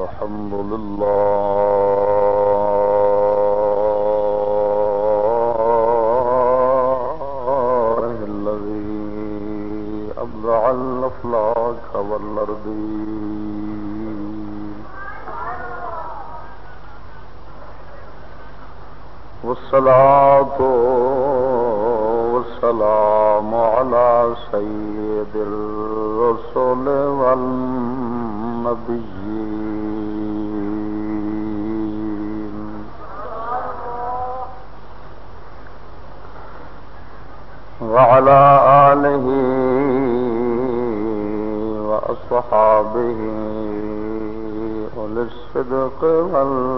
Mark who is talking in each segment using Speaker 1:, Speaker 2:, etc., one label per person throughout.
Speaker 1: الحمد لله الذي أبدع الأفلاك والأرضين والصلاة والسلام على سيد الرسول والنبيين وعلى آله وأصحابه أولي الصدق واليقين.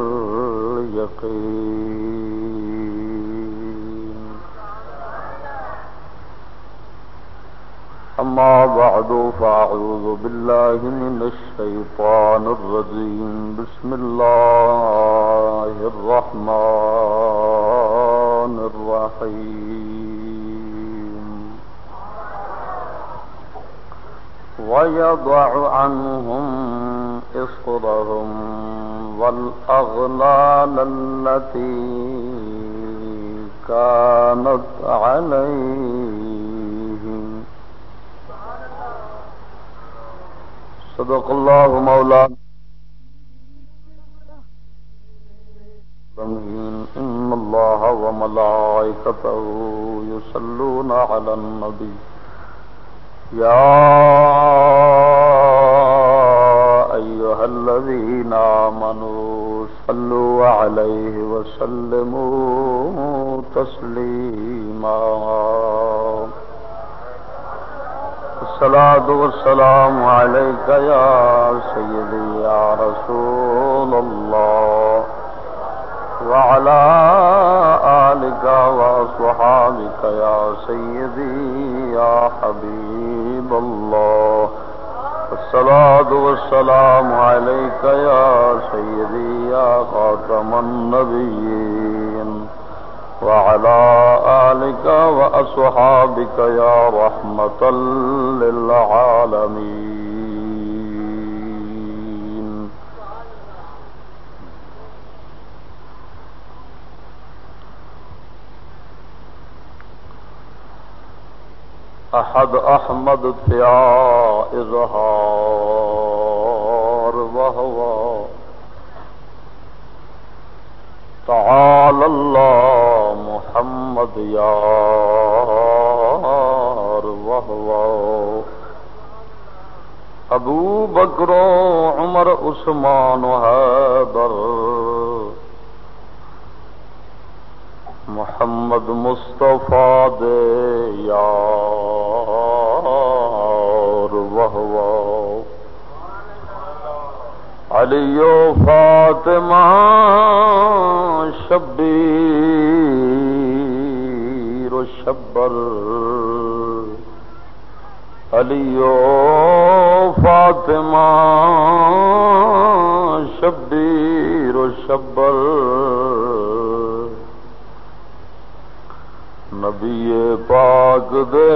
Speaker 1: أما بعد، فأعوذ بالله من الشيطان الرجيم. بسم الله الرحمن الرحيم. ويضع عنهم إصرهم والأغلال التي كانت عليهم. صدق الله مولانا. إن الله وملائكته يصلون على النبي. يا وسلموا تسليما الصلاة والسلام عليك يا سيدي يا رسول الله، وعلى آلك وأصحابك يا سيدي يا حبيب الله. الصلاة والسلام عليك يا سيدي يا خاتم النبيين. وعلى آلك وأصحابك يا رحمة للعالمين. أحد أحمد فيا إظهار وهو تعالى الله محمد يار وهو أبو بكر عمر، عثمان هادر محمد مصطفى دے یار وهو علی و فاطمہ شبیر و شبر علی و فاطمہ، شبیر و شبر۔ نبی پاک دے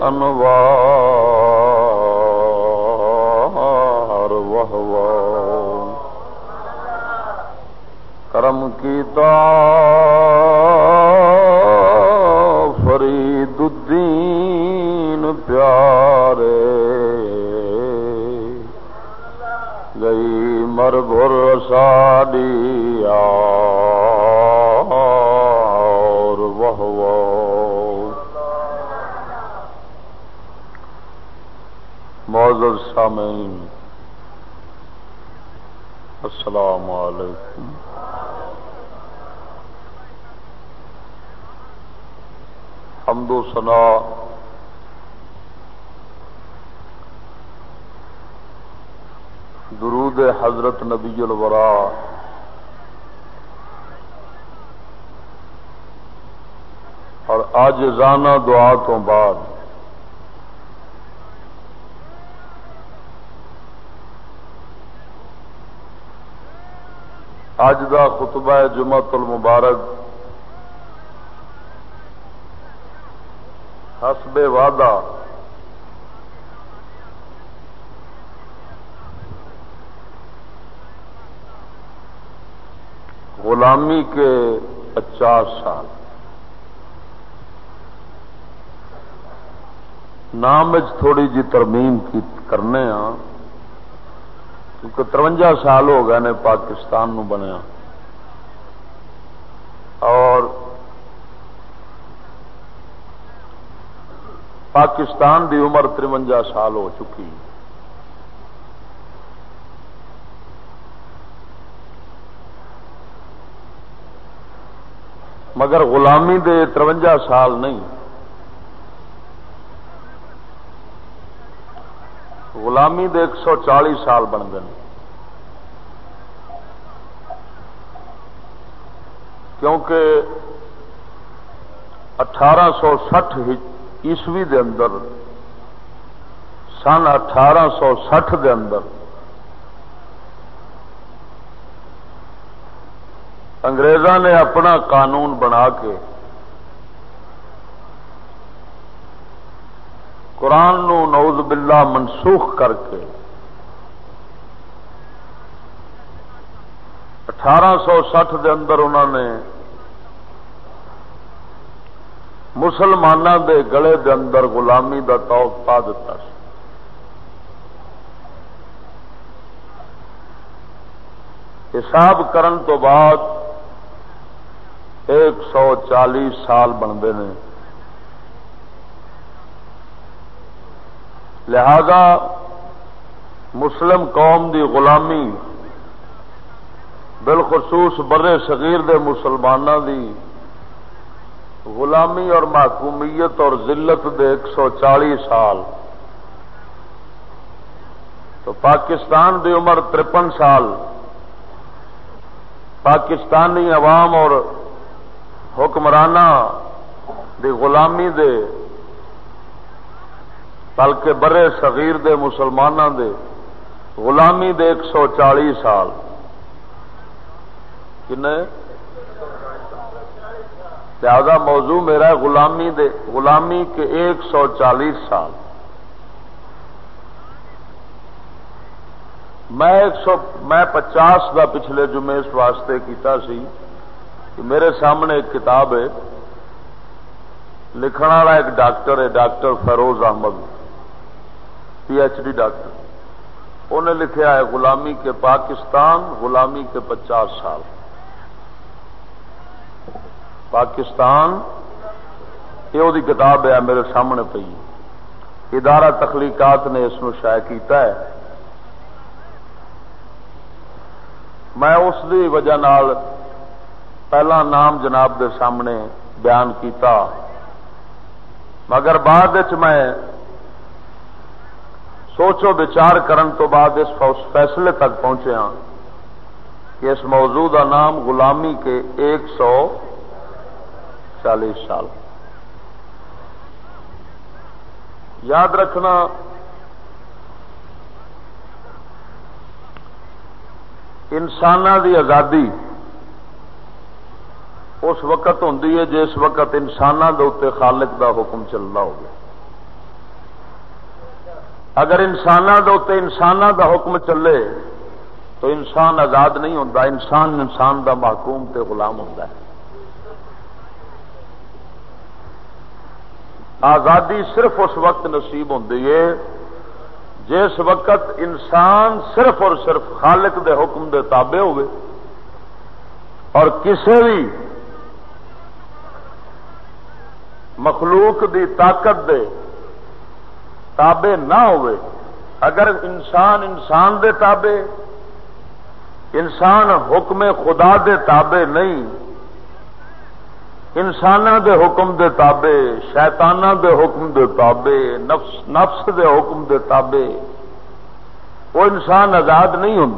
Speaker 1: انوار وہو کرم کیتا پیارے گئی مر بر ساڈی اور وہ معذر سامعین السلام علیکم۔ حمد و ثنا درود حضرت نبی الورا۔ اور آج رانا دعا تو بعد۔ اج دا خطبہ جمعت المبارک۔ حسب وعدہ۔ غلامی کے پچاس سال۔ نام تھوڑی جی ترمیم کی کرنے ہاں۔ کیونکہ ترونجا سال ہو گئے نے پاکستان نو بنیا۔ اور پاکستان دی عمر ترونجا سال ہو چکی۔ مگر غلامی دے ترونجا سال نہیں۔ غلامی دے ایک سو چالی سال بن گئے۔ کیونکہ اٹھارہ سو سٹھ عیسوی دے اندر، سن اٹھارہ سو سٹھ دے اندر انگریزاں نے اپنا قانون بنا کے قرآن نو نعوذ باللہ منسوخ کر کے اٹھارہ سو سٹھ دے اندر انہوں نے مسلمانوں دے گلے دے اندر غلامی دا توق پا دیتا حساب کرن تو بعد سو چالیس سال بنتے ہیں۔ لہذا مسلم قوم دی غلامی بالخصوص برے صغیر دے مسلمانوں دی غلامی اور محکومیت اور ذلت دے ایک سو چالی سال۔ تو پاکستان دی عمر ترپن سال۔ پاکستانی عوام اور حکمرانہ دی غلامی دے، بلکہ برے صغیر دے مسلمانوں دے غلامی دے ایک سو چالی سال۔ کن لہذا موضوع میرا غلامی دے، غلامی کے ایک سو چالیس سال۔ میں ایک سو، میں پچاس کا پچھلے جمعے اس واسطے کیتا سی۔ کہ میرے سامنے ایک کتاب ہے لکھن والا ایک ڈاکٹر ہے، doctor Feroz Ahmed P H D doctor. انہیں لکھا ہے، غلامی کے پاکستان، غلامی کے پچاس سال۔ پاکستان، یہ وہ کتاب ہے، میرے سامنے پی ادارہ تخلیقات نے اس شائع کیتا ہے۔ میں اس دی وجہ نال پہلا نام جناب دے سامنے بیان کیتا۔ مگر بعد میں سوچو بچار کرن تو بعد اس فیصلے تک پہنچے ہاں کہ اس موضوع کا نام غلامی کے ایک سو چالیس سال۔ یاد رکھنا انسان دی آزادی اس وقت ہوں جس وقت انسانوں کے اتنے خالق دا حکم چلتا ہوگا اگر انسانوں کے اتنے انسانوں کا حکم چلے تو انسان آزاد نہیں ہوتا انسان انسان کا محکوم تے غلام ہوتا ہے۔ آزادی صرف اس وقت نصیب ہوتی ہے جس وقت انسان صرف اور صرف خالق دے حکم دے تابع ہوئے اور کسی بھی مخلوق دی طاقت دے تابے نہ ہوئے، اگر انسان انسان دے تابے انسان حکم خدا دے تابے نہیں انسان دے حکم دے تابے شیطان دے حکم دے تابے نفس نفس دے حکم دے تابے وہ انسان آزاد نہیں ہوں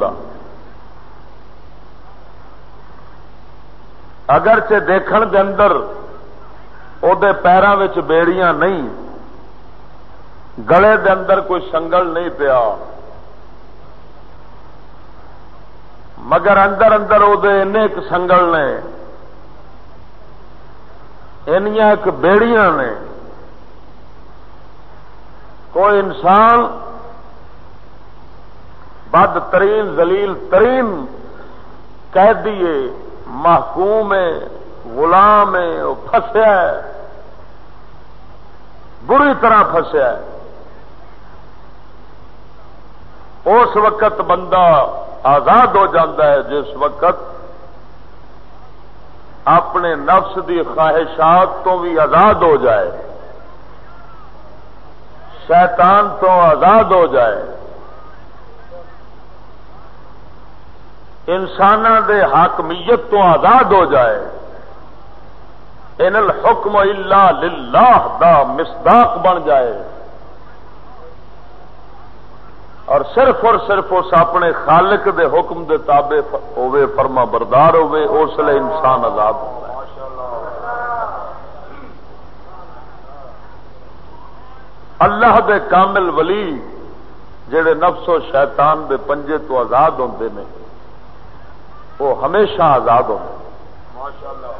Speaker 1: اگرچہ دیکھن دے اندر وہ پیروں بیڑیاں نہیں گلے دے اندر کوئی سنگل نہیں پیا مگر اندر اندر وہ سنگل نے ایک بیڑیاں نے کوئی انسان بد ترین زلیل ترین کہہ دیے محکوم ہے غلام ہے وہ فسیا ہے بری طرح فسیا ہے۔ اس وقت بندہ آزاد ہو جاتا ہے، جس وقت اپنے نفس دی خواہشات تو بھی آزاد ہو جائے۔ شیطان تو آزاد ہو جائے۔ انسان دے حاکمیت تو آزاد ہو جائے۔ ان الحکم الا للہ دا مصداق بن جائے۔ اور صرف اور صرف اس اپنے خالق دے حکم دے تابے ہوے فرما بردار ہوے اس لیے انسان آزاد ہوتا ہے اللہ دے کامل ولی جڑے نفس و شیطان دے پنجے تو آزاد ہوتے ہیں وہ ہمیشہ آزاد ہوتے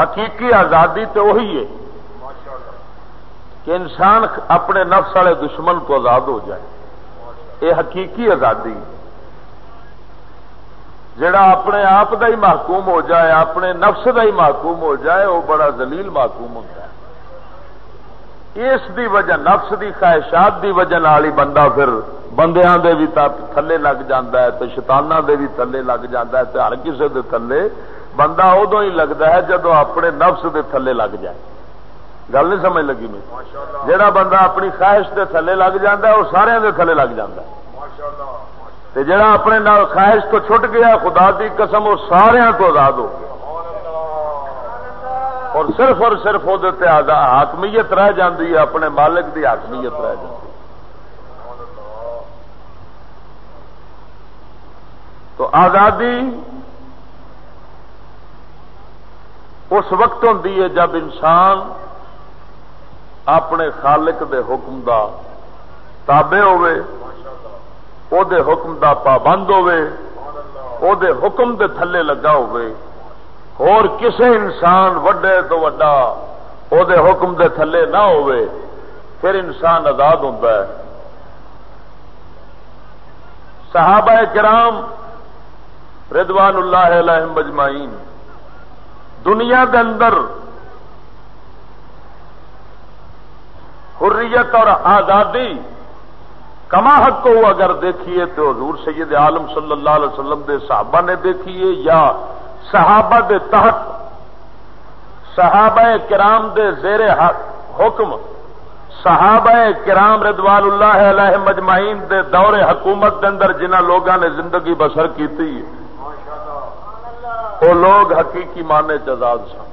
Speaker 1: حقیقی آزادی تو وہی ہے کہ انسان اپنے نفس والے دشمن کو آزاد ہو جائے۔ یہ حقیقی آزادی جڑا اپنے آپ کا ہی محکوم ہو جائے، اپنے نفس کا ہی محکوم ہو جائے، وہ بڑا زلیل محکوم ہوتا ہے۔ اس دی وجہ، نفس دی خواہشات دی وجہ نال ہی بندہ پھر بندیاں دے بھی تھلے لگ جاتا ہے تو شتانہ دے بھی تھلے لگ جاتا ہے تو ہر کسی دے تھلے بندہ ادو ہی لگتا ہے جدو اپنے نفس دے تھلے لگ جائے۔ گل نہیں سمجھ لگی میری جہاں بندہ اپنی خواہش دے تھلے لگ جاتا ہے وہ سارے دے تھلے لگ جاتا ہے۔ جڑا اپنے خواہش تو چھٹ گیا خدا دی قسم وہ سارا تو آزاد ہو گیا۔ اور صرف اور صرف وہ حاکمیت رہ جاتی ہے اپنے مالک دی حاکمیت رہ جاتی تو آزادی اس وقت ہوں جب انسان اپنے خالق دے حکم دا تابے ہوئے او دے حکم دا پابند ہوئے او دے حکم دے تھلے لگا ہوئے اور کسے انسان وڈے تو وڈا، او دے حکم دے تھلے نہ ہوئے پھر انسان آزاد ہوتا ہے۔ صحابہ کرام ردوان اللہ علیہ مجمعین دنیا کے اندر حریت اور آزادی کما حق کو اگر دیکھیے تو حضور سید عالم صلی اللہ علیہ وسلم دے صحابہ نے دیکھیے یا صحابہ دے تحت، صحابہ کرام دے زیر حکم، صحابہ کرام ردوان اللہ علیہ مجمعین دے دور حکومت دے اندر جنہ لوگوں نے زندگی بسر کی وہ لوگ حقیقی مانے چزاد سن۔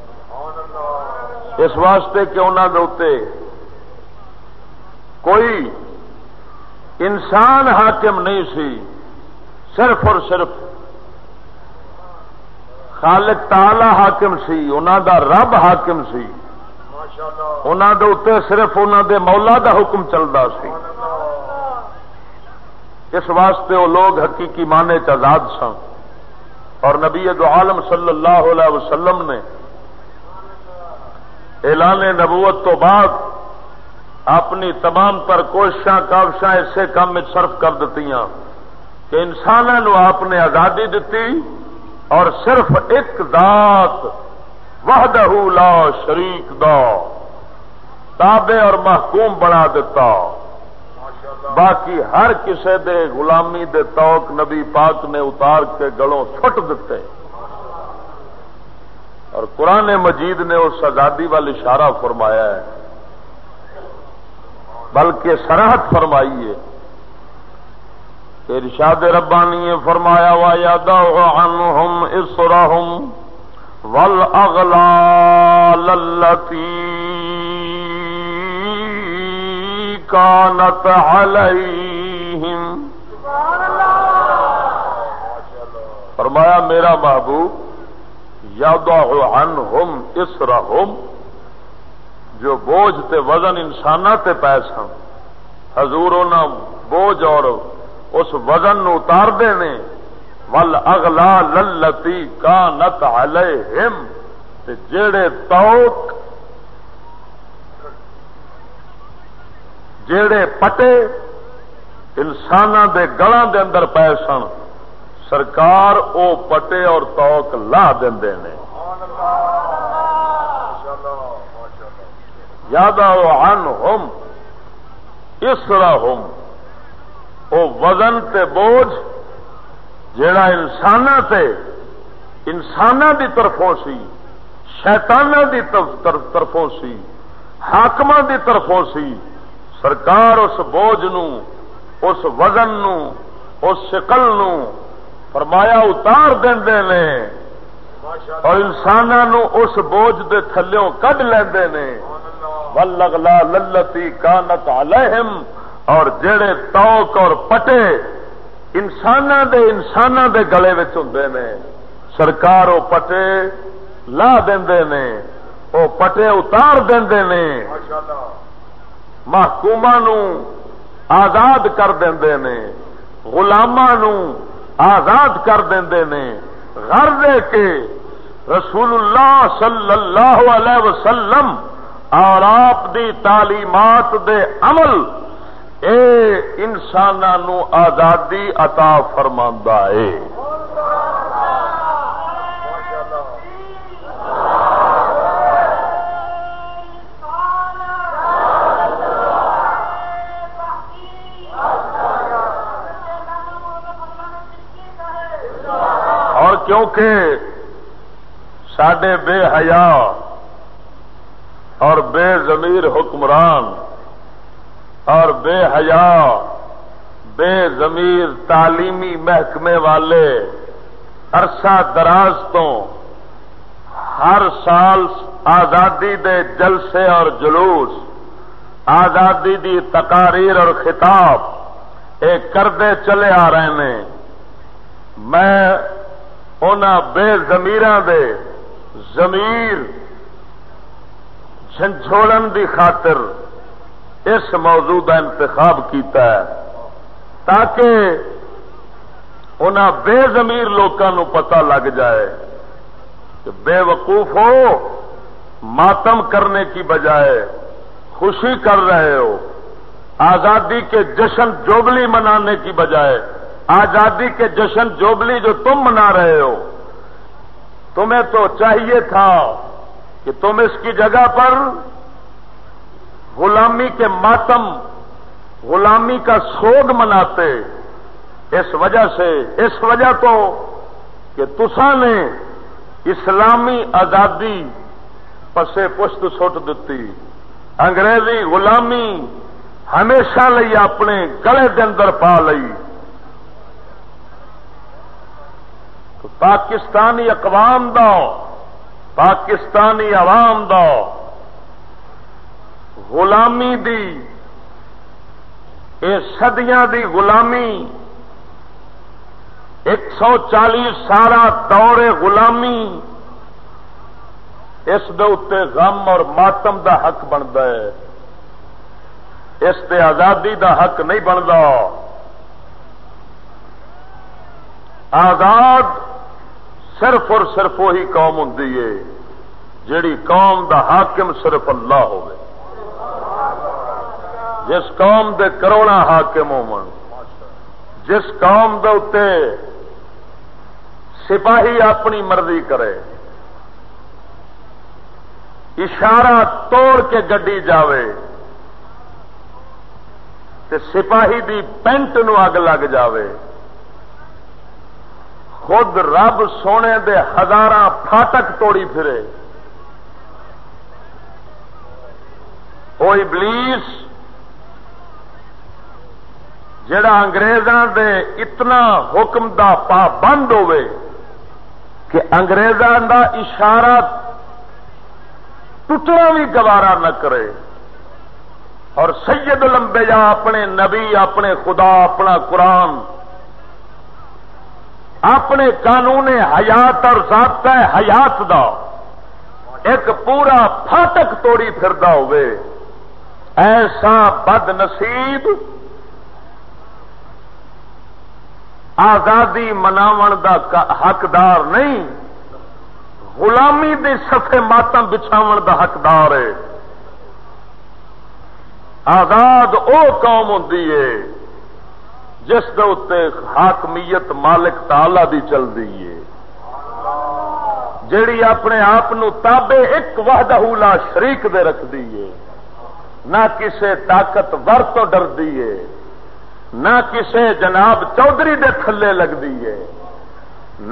Speaker 1: اس واسطے کہ انہوں کے کوئی انسان حاکم نہیں سی، صرف اور صرف خالق تعالی حاکم سی انہوں دا رب حاکم سی۔ انہوں دے اتنے صرف انہوں دے مولا دا حکم چلتا سی۔ اس واسطے وہ لوگ حقیقی مانے چزاد سن۔ اور نبی دو عالم صلی اللہ علیہ وسلم نے اعلان نبوت تو بعد اپنی تمام تر کوششاں کابشاں اسے کام میں صرف کر دیتی کہ انسانوں آپ نے آزادی دیتی اور صرف ایک دات وحدہ لا شریک دا تابے اور محکوم بنا دیتا۔ باقی ہر کسے دے غلامی دے توک نبی پاک نے اتار کے گلوں چھٹ دیتے اور قرآن مجید نے اس آزادی وال اشارہ فرمایا ہے۔ بلکہ سرحد فرمائی ہے ارشاد ربانی فرمایا وا یاد ہم اس ول اگلا كانت عليهم. فرمایا، میرا محبوب یاد عنہم اسرہم، جو بوجھ تے وزن انسان تے پی سن حضور بوجھ اور اس وزن نو اتار دے نے ول اگلا للتی کا نت جڑے توک جڑے پٹے انسان دے گلوں دے اندر پے سن، سرکار او پٹے اور توک لا دے یاد ان ہوم اسرا ہوم او وزن تے بوجھ جڑا انسان تے انسان دی طرفوں سی شیطان دی طرفوں سی حاقم دی طرفوں سی۔ سرکار اس بوجھ نو، اس وزن نو، اس شکل نو فرمایا اتار دے نے۔ اور انسانوں اس بوجھ دے تھلوں کڈ لیندے نے۔ ولگلا للتی کانت علیہم اور جڑے توک اور پٹے انسان دے انسان دے گلے ہوں نے۔ سرکار وہ پٹے لا دے نے وہ پٹے اتار دے نے۔ محکوم آزاد کر دے نے گلاما آزاد کر دے نے۔ گھر دے کے رسول اللہ صلی اللہ علیہ وسلم اور آپ دی تعلیمات دے عمل اے انسانوں آزادی عطا فرما ہے۔ کیونکہ سڈے بے حیا اور بے ضمیر حکمران اور بے حیا، بے ضمیر تعلیمی محکمے والے عرصہ دراز تو ہر سال آزادی دے جلسے اور جلوس، آزادی دی تقاریر اور خطاب یہ کردے چلے آ رہے ہیں۔ میں ان بے زمیر دے زمیر جھنجھوڑن دی خاطر اس موضوع کا انتخاب کیتا ہے، تاکہ ان بے زمیر لوگوں پتا لگ جائے کہ بے وقوف ہو، ماتم کرنے کی بجائے خوشی کر رہے ہو، آزادی کے جشن جوبلی منانے کی بجائے آزادی کے جشن جوبلی جو تم منا رہے ہو، تمہیں تو چاہیے تھا کہ تم اس کی جگہ پر غلامی کے ماتم، غلامی کا سوگ مناتے۔ اس وجہ سے، اس وجہ تو کہ تسا نے اسلامی آزادی پسے پشت سٹ دیتی انگریزی غلامی ہمیشہ لئی اپنے گلے کے اندر پا لئی۔ تو پاکستانی اقوام دا پاکستانی عوام دا غلامی دی، اے صدیاں دی غلامی۔ ایک سو چالیس سارا دور غلامی، اس دے غم اور ماتم دا حق بنتا ہے۔ اس دے آزادی دا حق نہیں بنتا آزاد صرف اور صرف وہی قوم ہوں جیڑی قوم دا حاکم صرف اللہ ہوئے جس قوم دے کروڑا حاکم ہو جس قوم دے اتے سپاہی اپنی مرضی کرے، اشارہ توڑ کے گڈی جاوے تے سپاہی دی پینٹ نو اگ لگ جاوے۔ خود رب سونے دے ہزار فاٹک توڑی پھرے۔ وہ ابلیس، جڑا انگریزاں دے اتنا حکم دا پابند ہوئے کہ انگریزاں دا اشارہ ٹوٹنا بھی گوارا نہ کرے۔ اور سید لمبے جا اپنے نبی، اپنے خدا، اپنا قرآن اپنے قانون حیات اور ضابطہ حیات دا ایک پورا فاٹک توڑی پھردا ہوئے۔ ایسا بد نصیب آزادی مناو دا حقدار نہیں، غلامی دے سفے ماتم بچھاو دا حقدار ہے۔ آزاد او قوم ہوں جس کے اتنے حاکمیت مالک تالا دی چلتی ہے۔ جیڑی اپنے آپ تابے ایک وحدہ لا شریک دے رکھ دیے نہ کسے طاقت ور تو ڈر دیے نہ کسے جناب چودھری دے تھلے لگ دیے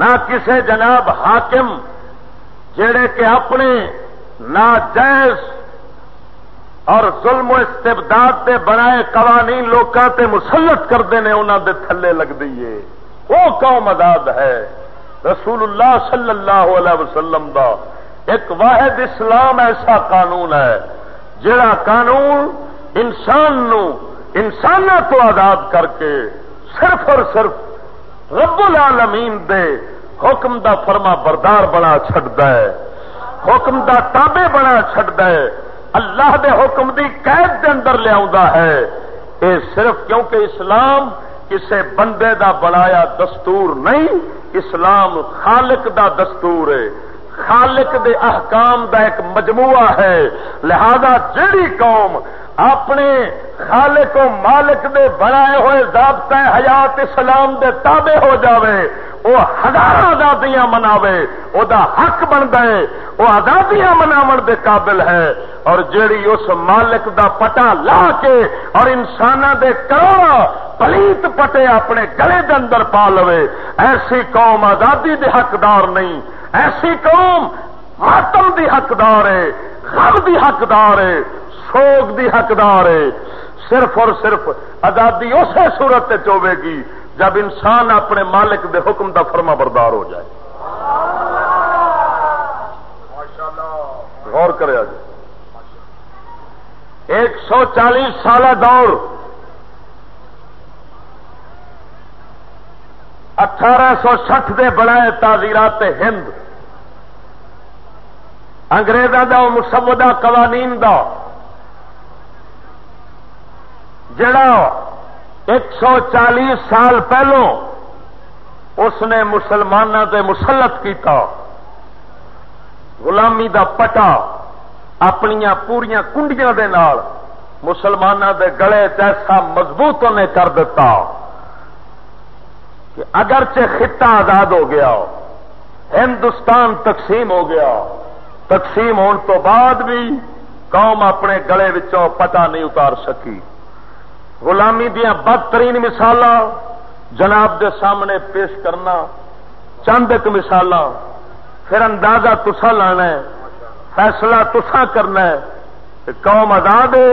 Speaker 1: نہ کسے جناب حاکم جڑے کہ اپنے ناجائز اور ظلم و استبداد دے بنائے قوانین لوکاں تے مسلط کرتے ہیں انہوں دے تھلے لگ دیے وہ قوم آزاد ہے۔ رسول اللہ صلی اللہ علیہ وسلم دا ایک واحد اسلام ایسا قانون ہے جڑا قانون انسان نو انسان تو آزاد کر کے صرف اور صرف رب العالمین دے حکم دا فرما بردار بنا چڈا ہے۔ حکم دا تابے بنا چڈا ہے۔ اللہ دے حکم دی قید دے اندر لیا ہے۔ یہ صرف کیونکہ اسلام کسے بندے دا بنایا دستور نہیں، اسلام خالق دا دستور ہے۔ خالق دے احکام دا ایک مجموعہ ہے۔ لہذا جڑی قوم اپنے خالق و مالک دے بنائے ہوئے ضابطہ حیات اسلام دے تابع ہو جاوے وہ ہزار آزادیاں مناوے، او دا حق بن گئے وہ آزادیاں مناو دے قابل ہے۔ اور جیڑی اس مالک دا پٹا لا کے اور انسان دے کروڑا پلیت پٹے اپنے گلے دے اندر پا لوے، ایسی قوم آزادی دے حقدار نہیں، ایسی قوم ماتم دی حقدار ہے، غم دی حقدار ہے۔ سوگ دی حقدار ہے۔ صرف اور صرف آزادی اسی صورت چوے گی جب انسان اپنے مالک دے حکم دا فرما بردار ہو جائے۔ غور کرے آج۔ ایک سو چالیس سالہ دور۔ اٹھارہ سو سٹھ دے بنائے تعزیرات ہند۔ انگریزوں کا مسودہ قوانین دا۔ جڑا ایک سو چالیس سال پہلو اس نے مسلمانوں سے مسلط کیتا، غلامی دا پٹا اپنیا پوریا کنڈیاں دے نال مسلمانوں دے گلے ایسا مضبوط انہیں کر دیتا کہ اگرچہ خطہ آزاد ہو گیا، ہندوستان تقسیم ہو گیا، تقسیم ہونے تو بعد بھی قوم اپنے گلے وچوں پٹا نہیں اتار سکی۔ غلامی دیا بدترین مثال جناب دے سامنے پیش کرنا چند ایک مثال پھر اندازہ تسا لانا ہے، فیصلہ تسا کرنا ہے قوم آزاد ہے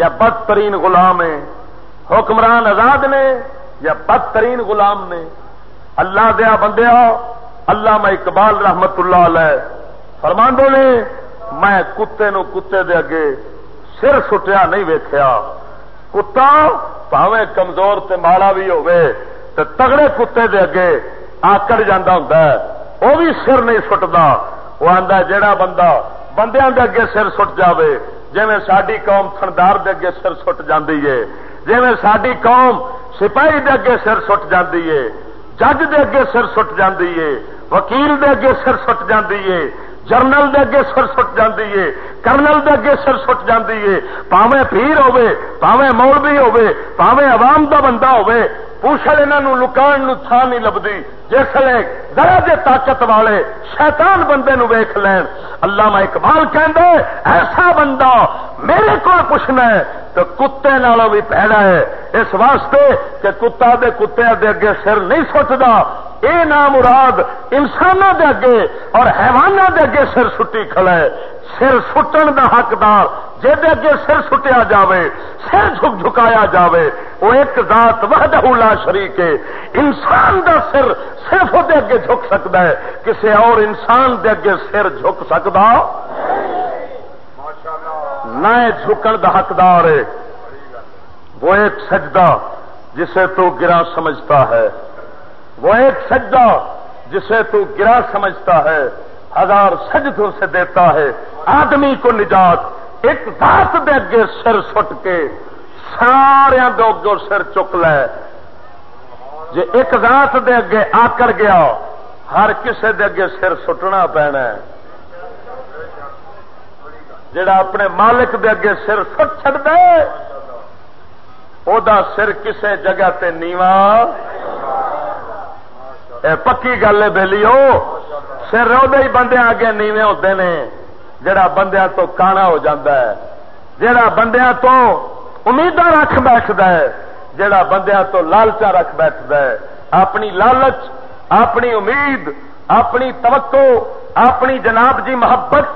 Speaker 1: یا بدترین غلام ہے حکمران آزاد نے یا بدترین غلام نے؟ اللہ دیا بندیا اللہ میں اقبال رحمت اللہ علیہ فرماندو نے، میں کتے نو کتے دے اگے سر سٹیا نہیں ویکھیا۔ کتا پاوے کمزور تے ماڑا بھی تے تگڑے کتے دے اگے آکڑ جانا ہوں وہ بھی سر نہیں سٹتا وہ آتا جہا بندہ بندیاں دے اگے سر سٹ جاوے جی ساری قوم تھندار دے اگے سر سٹ جاندی ہے جی ساری قوم سپاہی دے اگے سر سٹ جاندی ہے، جج دے اگے سر سٹ جاندی ہے، وکیل دے اگے سر سٹ جاندی ہے۔ جرنل دے اگے سر سٹ جاتی ہے کرنل دے اگے سر سٹ جاتی ہے پاوے پیر ہوے پاوے مولوی ہوے پاوے عوام دا بندہ ہوے پوچھل انہوں لکان تھان نہیں لبھی جسے ذرا جے طاقت والے شیطان بندے نو ویخ لین اللہ میں اقبال کہ ایسا بندہ میرے کو پوچھنا ہے تو کتے نالوں بھی پیڑا ہے اس واسطے کہ کتا دے کتے دے اگے سر نہیں سٹتا اے نام مراد انسانوں دے اگے اور حیوانوں دے اگے سر سٹی کھڑا ہے۔ سر سٹن دا حقدار، جہد اگے سر سٹیا جاوے، سر جھک جھکایا جاوے، وہ ایک ذات وحدہ لا شریک ہے۔ انسان دا سر صرف وہ اگے جھک سکتا ہے۔ کسی اور انسان دے اگے سر جھک سکتا نہ جھکن دا حقدار ہے، وہ ایک سجدہ جسے تو گرا سمجھتا ہے۔ وہ ایک سجدہ جسے تو گرا سمجھتا ہے، ہزار سجدوں سے دیتا ہے۔ آدمی کو نجات، ایک ذات دے اگے سر سٹ کے سارا دو سر چک لے۔ جی ایک ذات دے اگے آ کر گیا، ہر کسے دے اگے سر سٹنا پینا ہے۔ جڑا اپنے مالک دے اگے سر سٹ چڑ دے، او دا سر کسے جگہ تے نیوا اے پکی گل ہے بہلیو، سر ہی بندے آگے نیوے ہوتے نے، جڑا بندیاں تو کانا ہو جاندہ ہے، جڑا بندیاں تو امید رکھ بیٹھتا ہے، جڑا بندیاں تو لالچا رکھ بیٹھتا ہے۔ اپنی لالچ، اپنی امید، اپنی توقع، اپنی جناب جی محبت،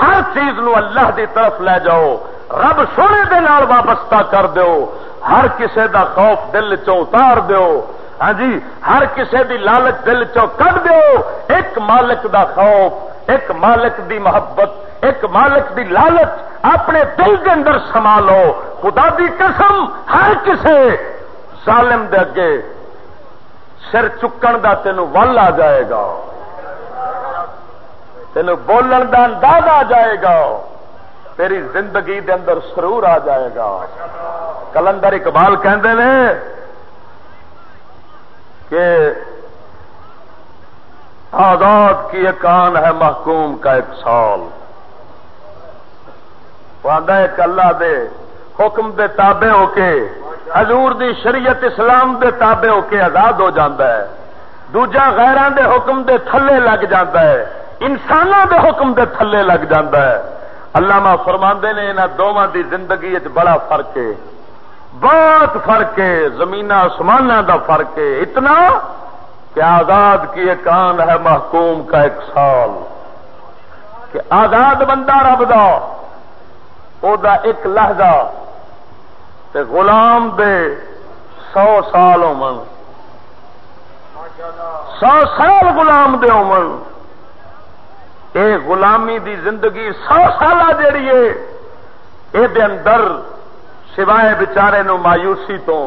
Speaker 1: ہر چیز نو اللہ دی طرف لے جاؤ۔ رب سونے دے نال وابستہ کر دیو۔ ہر کسے دا خوف دل چو اتار دیو۔ ہاں جی ہر کسے دی لالچ دل چو کر دیو، ایک مالک دا خوف، ایک مالک دی محبت، ایک مالک دی لالچ اپنے دل کے اندر سنبھالو خدا دی قسم، ہر کسے ظالم دے اگے سر چکن دا تینوں ول آ جائے گا۔ تین بولن کا انداز آ جائے گا۔ تیری زندگی دے اندر سرور آ جائے گا۔ کلندر اقبال کہندے نے کہ آزاد کی ایک آن ہے محکوم کا ایک سال۔ ایک اللہ دے حکم دے تابے ہو کے، حضور دی شریعت اسلام دے تابے ہو کے آزاد ہو جاتا ہے۔ دوجا غیران دے حکم دے تھلے لگ جاتا ہے۔ انسانوں دے حکم دے تھلے لگ جاتا ہے۔ اللہ فرما نے یہاں دونوں دی زندگی بڑا فرق ہے۔ بہت فرق ہے زمین آسمان دا فرق ہے اتنا کہ آزاد کی ایک آن ہے محکوم کا ایک سال۔ کہ آزاد بندہ رب دا، او دا ایک لہجہ۔ تے غلام دے سو سال امن سو سال غلام دے امن اے غلامی دی زندگی سو سال جیڑی ہے یہ اندر سوائے بچارے نو مایوسی تو،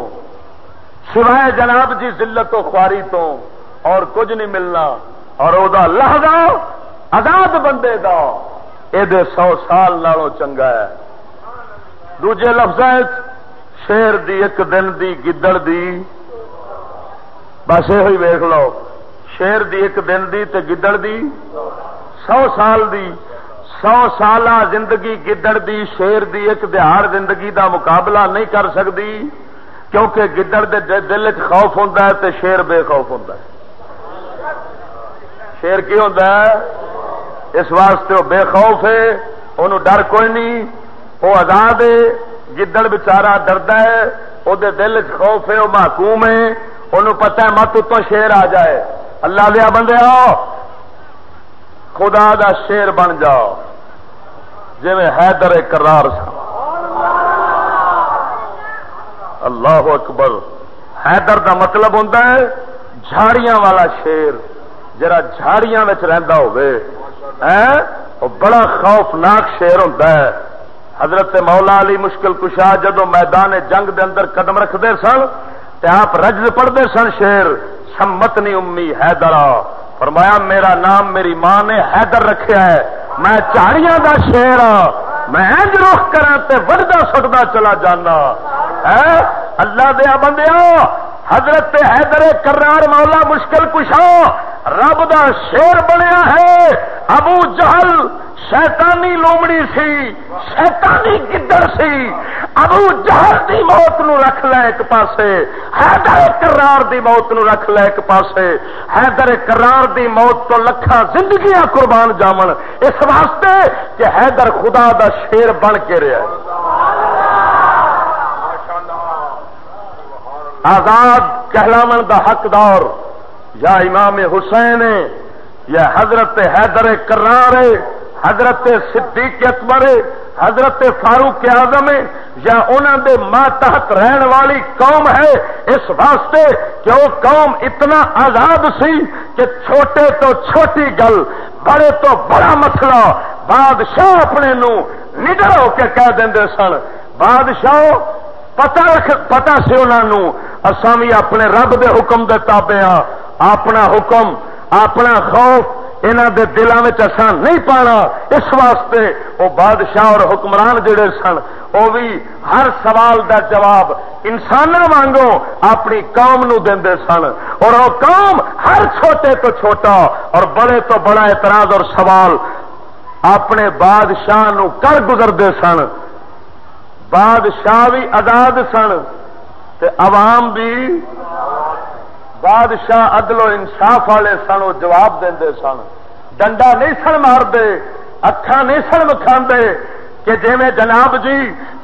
Speaker 1: سوائے جناب جی ذلت و خواری تو، اور کچھ نہیں ملنا۔ اور وہ لہدا آزاد بندے دا یہ سو سال نالوں چنگا ہے۔ دوجے لفظ شیر دی ایک دن دی گدڑ دی۔ بس یہ ویخ لو، شیر دی ایک دن دی تے گدڑ دی، سو سال دی۔ سو سال زندگی گدڑ دی، شیر دی، ایک دہار زندگی دا مقابلہ نہیں کر سکتی کیونکہ گدڑ دے دل چ خوف ہوں تے شیر بے خوف ہوں شیر کی ہوں اس واسطے وہ بے خوف ہے انہوں ڈر کوئی نہیں وہ آزاد ہے، گدڑ بچارا ڈرد ہے وہ دل چ خوف ہے وہ محکوم ہے انہوں پتہ ہے مت اتوں شیر آ جائے۔ اللہ دیا بندے آؤ، خدا دا شیر بن جاؤ۔ جی حیدر کرار سا اللہ اکبر۔ حیدر دا مطلب ہوتا ہے جھاڑیاں والا شیر۔ جرا جھاڑیاں رہندا ہوئے وہ بڑا خوفناک شیر ہوتا ہے۔ حضرت مولا علی مشکل کشا جدو میدان جنگ دے اندر قدم رکھتے سن، تے آپ رجز پڑھتے سن شیر، سمت نہیں امی حیدر فرمایا، میرا نام، میری ماں نے حیدر رکھا ہے۔ میں چاڑیاں دا شیر ہاں میں انج رخ کرا تے وڈا سٹدا چلا جانا اللہ دیا بندیا حضرت حیدر کرار مولا مشکل کشا، رب دا شیر بنیا ہے۔ ابو جہل شیطانی لومڑی سی، شیطانی گدڑ سی۔ ابو جہل دی موت نو رکھ لے ایک پاسے۔ حیدر کرار دی موت نو رکھ لے ایک پاسے۔ حیدر کرار دی موت تو لکھا زندگیاں قربان جامن۔ اس واسطے کہ حیدر خدا دا شیر بن کے رہا ہے آزاد کہلاون دا حقدار یا امام حسین، یا حضرت حیدر کرار، حضرت صدیق اکبر، حضرت فاروق اعظم، یا انہوں دے ماتحت رہن والی قوم ہے، اس واسطے کہ وہ قوم اتنا آزاد سی کہ چھوٹے تو چھوٹی گل، بڑے تو بڑا مسئلہ، بادشاہ اپنے نو نڈر ہو کے کہہ دیں سن۔ بادشاہ پتا پتا سی انہوں اسان بھی اپنے رب دے حکم دے تابے ہاں اپنا حکم، اپنا خوف انہوں دے دلوں میں اسان نہیں پانا۔ اس واسطے وہ بادشاہ اور حکمران جڑے سن وہ بھی ہر سوال دا جواب انسان وانگو اپنی قوم نو دے سن۔ اور وہ قوم ہر چھوٹے تو چھوٹا اور بڑے تو بڑا اعتراض اور سوال اپنے بادشاہ نو کر گزرتے سن۔ بادشاہ بھی آزاد سن تے عوام بھی بادشاہ عدل و انصاف والے سن، وہ جواب دے سن۔ ڈنڈا نہیں سن مارتے اکھان نہیں سن مکھا کہ جی جناب جی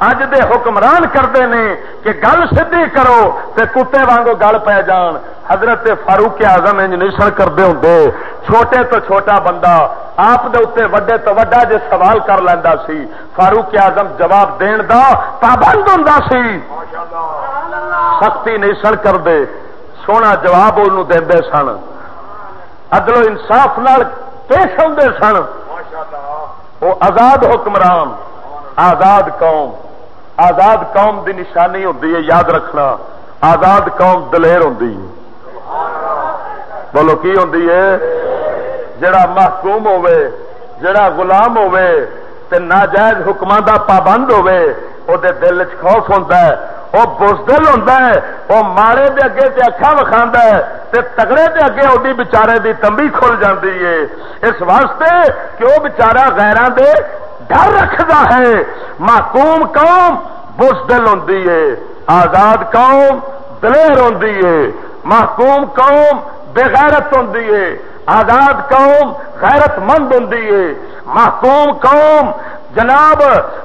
Speaker 1: اج دے حکمران کرتے ہیں کہ گل سدھی کرو تے کتے وانگو گل پی جان۔ حضرت فاروق آزم انج نہیں سن کرتے ہوں چھوٹے تو چھوٹا بندہ، آپ دے اتنے وڈے تو وڈا جے سوال کر لینا سی، فاروق آزم جواب دین دا پابند ہوں سی۔ سختی نہیں سن کرتے سونا جواب ان دے سن۔ عدل و انصاف نال پیش آتے سن۔ وہ آزاد حکمران۔ آزاد قوم آزاد قوم دی نشانی ہوتی ہے، یاد رکھنا۔ آزاد قوم دلیر ہوں بولو، کی ہوں جڑا محکوم ہوے جڑا غلام ہوے تے ناجائز حکمان دا پابند ہوے او دے دل چ خوف ہوتا ہے وہ بزدل ہوتا ہے وہ مارے دے اگے تے اکھا وکھا ہے، تے تگڑے دے اگے وہی بچارے دی تمبی کھل جاتی ہے۔ اس واسطے کہ وہ بچارا غیران دے ڈر رکھتا ہے۔ محکوم قوم بزدل ہوتی ہے، آزاد قوم دلیر ہوتی ہے۔ محکوم قوم بےغیرت ہوتی ہے، آزاد قوم غیرت مند ہوں محکوم قوم، جناب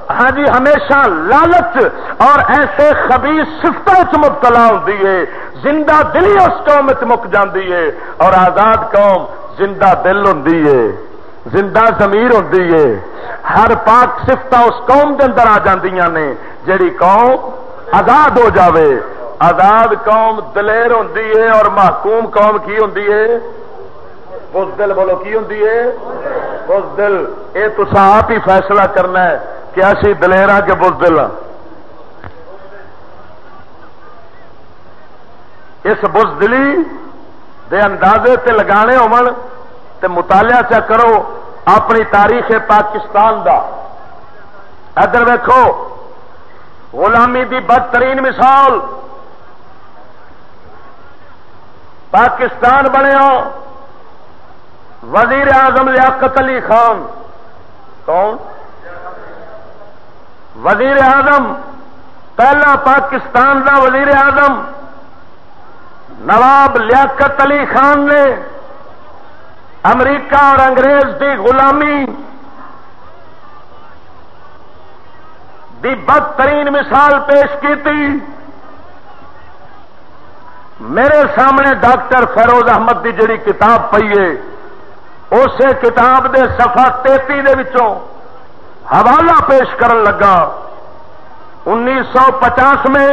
Speaker 1: ہاں جی ہمیشہ لالچ اور ایسے خبی سفتوں چ مبتلا ہوتی ہے۔ زندہ دلی اس قوم مک جاتی ہے اور آزاد قوم زندہ دل ہوں زندہ زمیر ہوں ہر پاک سفت اس قوم کے اندر آ نے، جیڑی قوم آزاد ہو جاوے۔ آزاد قوم دلیر ہوں اور محکوم قوم کی ہوں بزدل بولو، کی ہوں بزدل یہ تو آپ ہی فیصلہ کرنا ہے کہ اسی دلیر ہاں کہ بزدل ہاں۔ اس بزدلی دے اندازے تے لگانے تے مطالعہ چا کرو، اپنی تاریخ پاکستان دا۔ ادھر ویکو غلامی دی بدترین مثال۔ پاکستان بنے وزیر اعظم لیاقت علی خان۔ کون؟ وزیر اعظم پہلا پاکستان کا وزیر اعظم نواب لیاقت علی خان نے امریکہ اور انگریز کی غلامی، دی بدترین مثال پیش کی تھی میرے سامنے ڈاکٹر فیروز احمد کی جڑی کتاب پی ہے، اسے کتاب دے سفا تیتی دے وچوں حوالہ پیش کرن لگا۔ انیس سو پچاس میں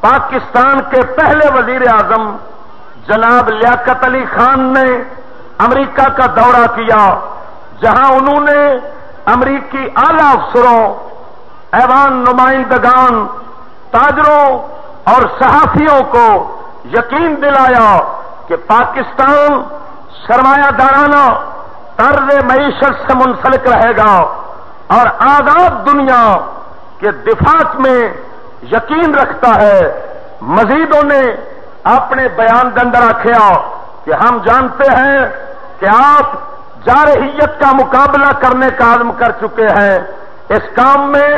Speaker 1: پاکستان کے پہلے وزیر اعظم جناب لیاقت علی خان نے امریکہ کا دورہ کیا، جہاں انہوں نے امریکی اعلی افسروں، ایوان نمائندگان، تاجروں اور صحافیوں کو یقین دلایا کہ پاکستان سرمایہ دارانہ طرز معیشت سے منسلک رہے گا اور آزاد دنیا کے دفاع میں یقین رکھتا ہے۔ مزیدوں نے اپنے بیان کے اندر رکھا کہ ہم جانتے ہیں کہ آپ جارحیت کا مقابلہ کرنے کا عزم کر چکے ہیں۔ اس کام میں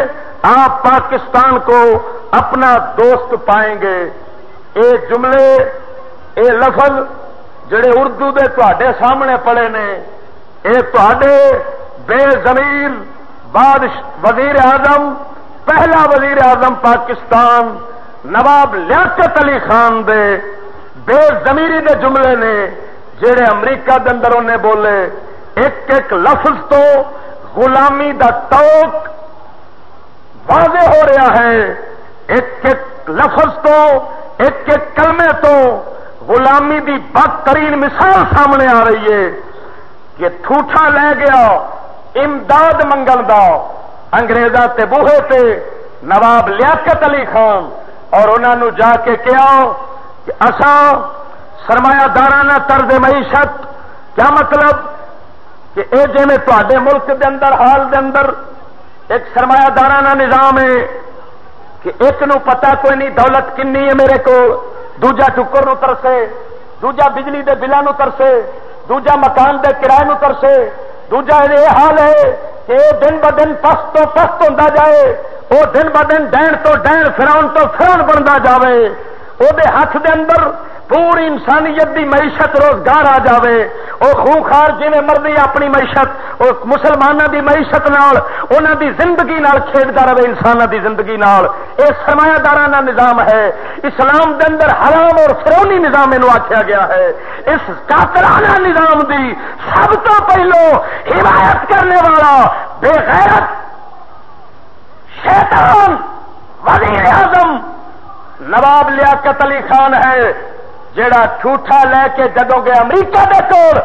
Speaker 1: آپ پاکستان کو اپنا دوست پائیں گے۔ اے جملے، اے لفظ جڑے اردو دے تے سامنے پڑے نے یہ تے بے زمین بادش، وزیر اعظم، پہلا وزیر اعظم پاکستان نواب لیاقت علی خان دے بے زمیری دے جملے نے جڑے امریکہ دے اندر انہیں بولے، ایک ایک لفظ تو غلامی دا توک واضح ہو رہا ہے۔ ایک ایک لفظ تو، ایک ایک کلمے تو غلامی دی بدترین مثال سامنے آ رہی ہے۔ کہ ٹھوٹا لے گیا، امداد منگل دا۔ انگریزا تے بوہے تے نواب لیاقت علی خان اور انہوں نے جا کے کیا کہ اسا سرمایہ دارانہ طرز معیشت، کیا مطلب؟ کہ اے جی میں تے ملک دے اندر، حال دے اندر ایک سرمایہ دارانہ نظام ہے کہ ایک نو پتا کوئی نہیں، دولت کنی ہے میرے کو، دوجا ٹکر نو ترسے، دوجا بجلی دے بلان ترسے، دوجا مکان دے کرائے نو ترسے، دوجا یہ حال ہے کہ دن ب دن پست تو پست ہوتا جائے وہ دن ب دن ڈین تو ڈین فراؤن تو فراؤن بنتا جائے وہ ہاتھ دے اندر پوری انسانیت دی معیشت روزگار آ جاوے وہ خوخار جی مرضی اپنی معیشت وہ مسلمانوں دی معیشت نال انہوں دی زندگی نال کھیڈتا رہے انسانوں دی زندگی نال یہ سرمایہ دارانہ نظام ہے اسلام دے اندر حرام اور فرونی نظام یہ آخیا گیا ہے اس کاترانہ نظام دی سب تو پہلو حمایت کرنے والا بے غیرت شیطان وزیر اعظم نواب لیاقت علی خان ہے جڑا ٹھوٹا لے کے جدو گیا امریکہ دے کول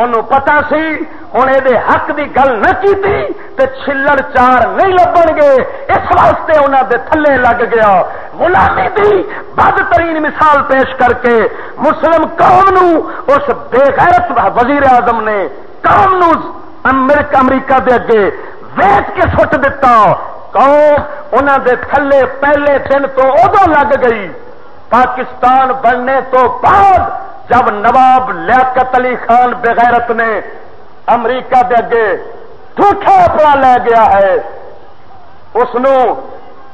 Speaker 1: انہوں پتا سی ہوں یہ حق دی گل نہ کی تے چلڑ چار نہیں لبن گے۔ اس واسطے انہوں دے تھلے لگ گیا۔ غلامی دی بدترین مثال پیش کر کے مسلم قوم نو اس بے غیرت وزیر اعظم نے قوم نو امریکہ دے اگے ویچ کے سٹ دیتا قوم انہوں دے تھلے پہلے دن تو ادو لگ گئی۔ پاکستان بننے تو بعد جب نواب لیاقت علی خان بغیرت نے امریکہ دے اگے ٹوٹا اپنا لے گیا ہے۔ اس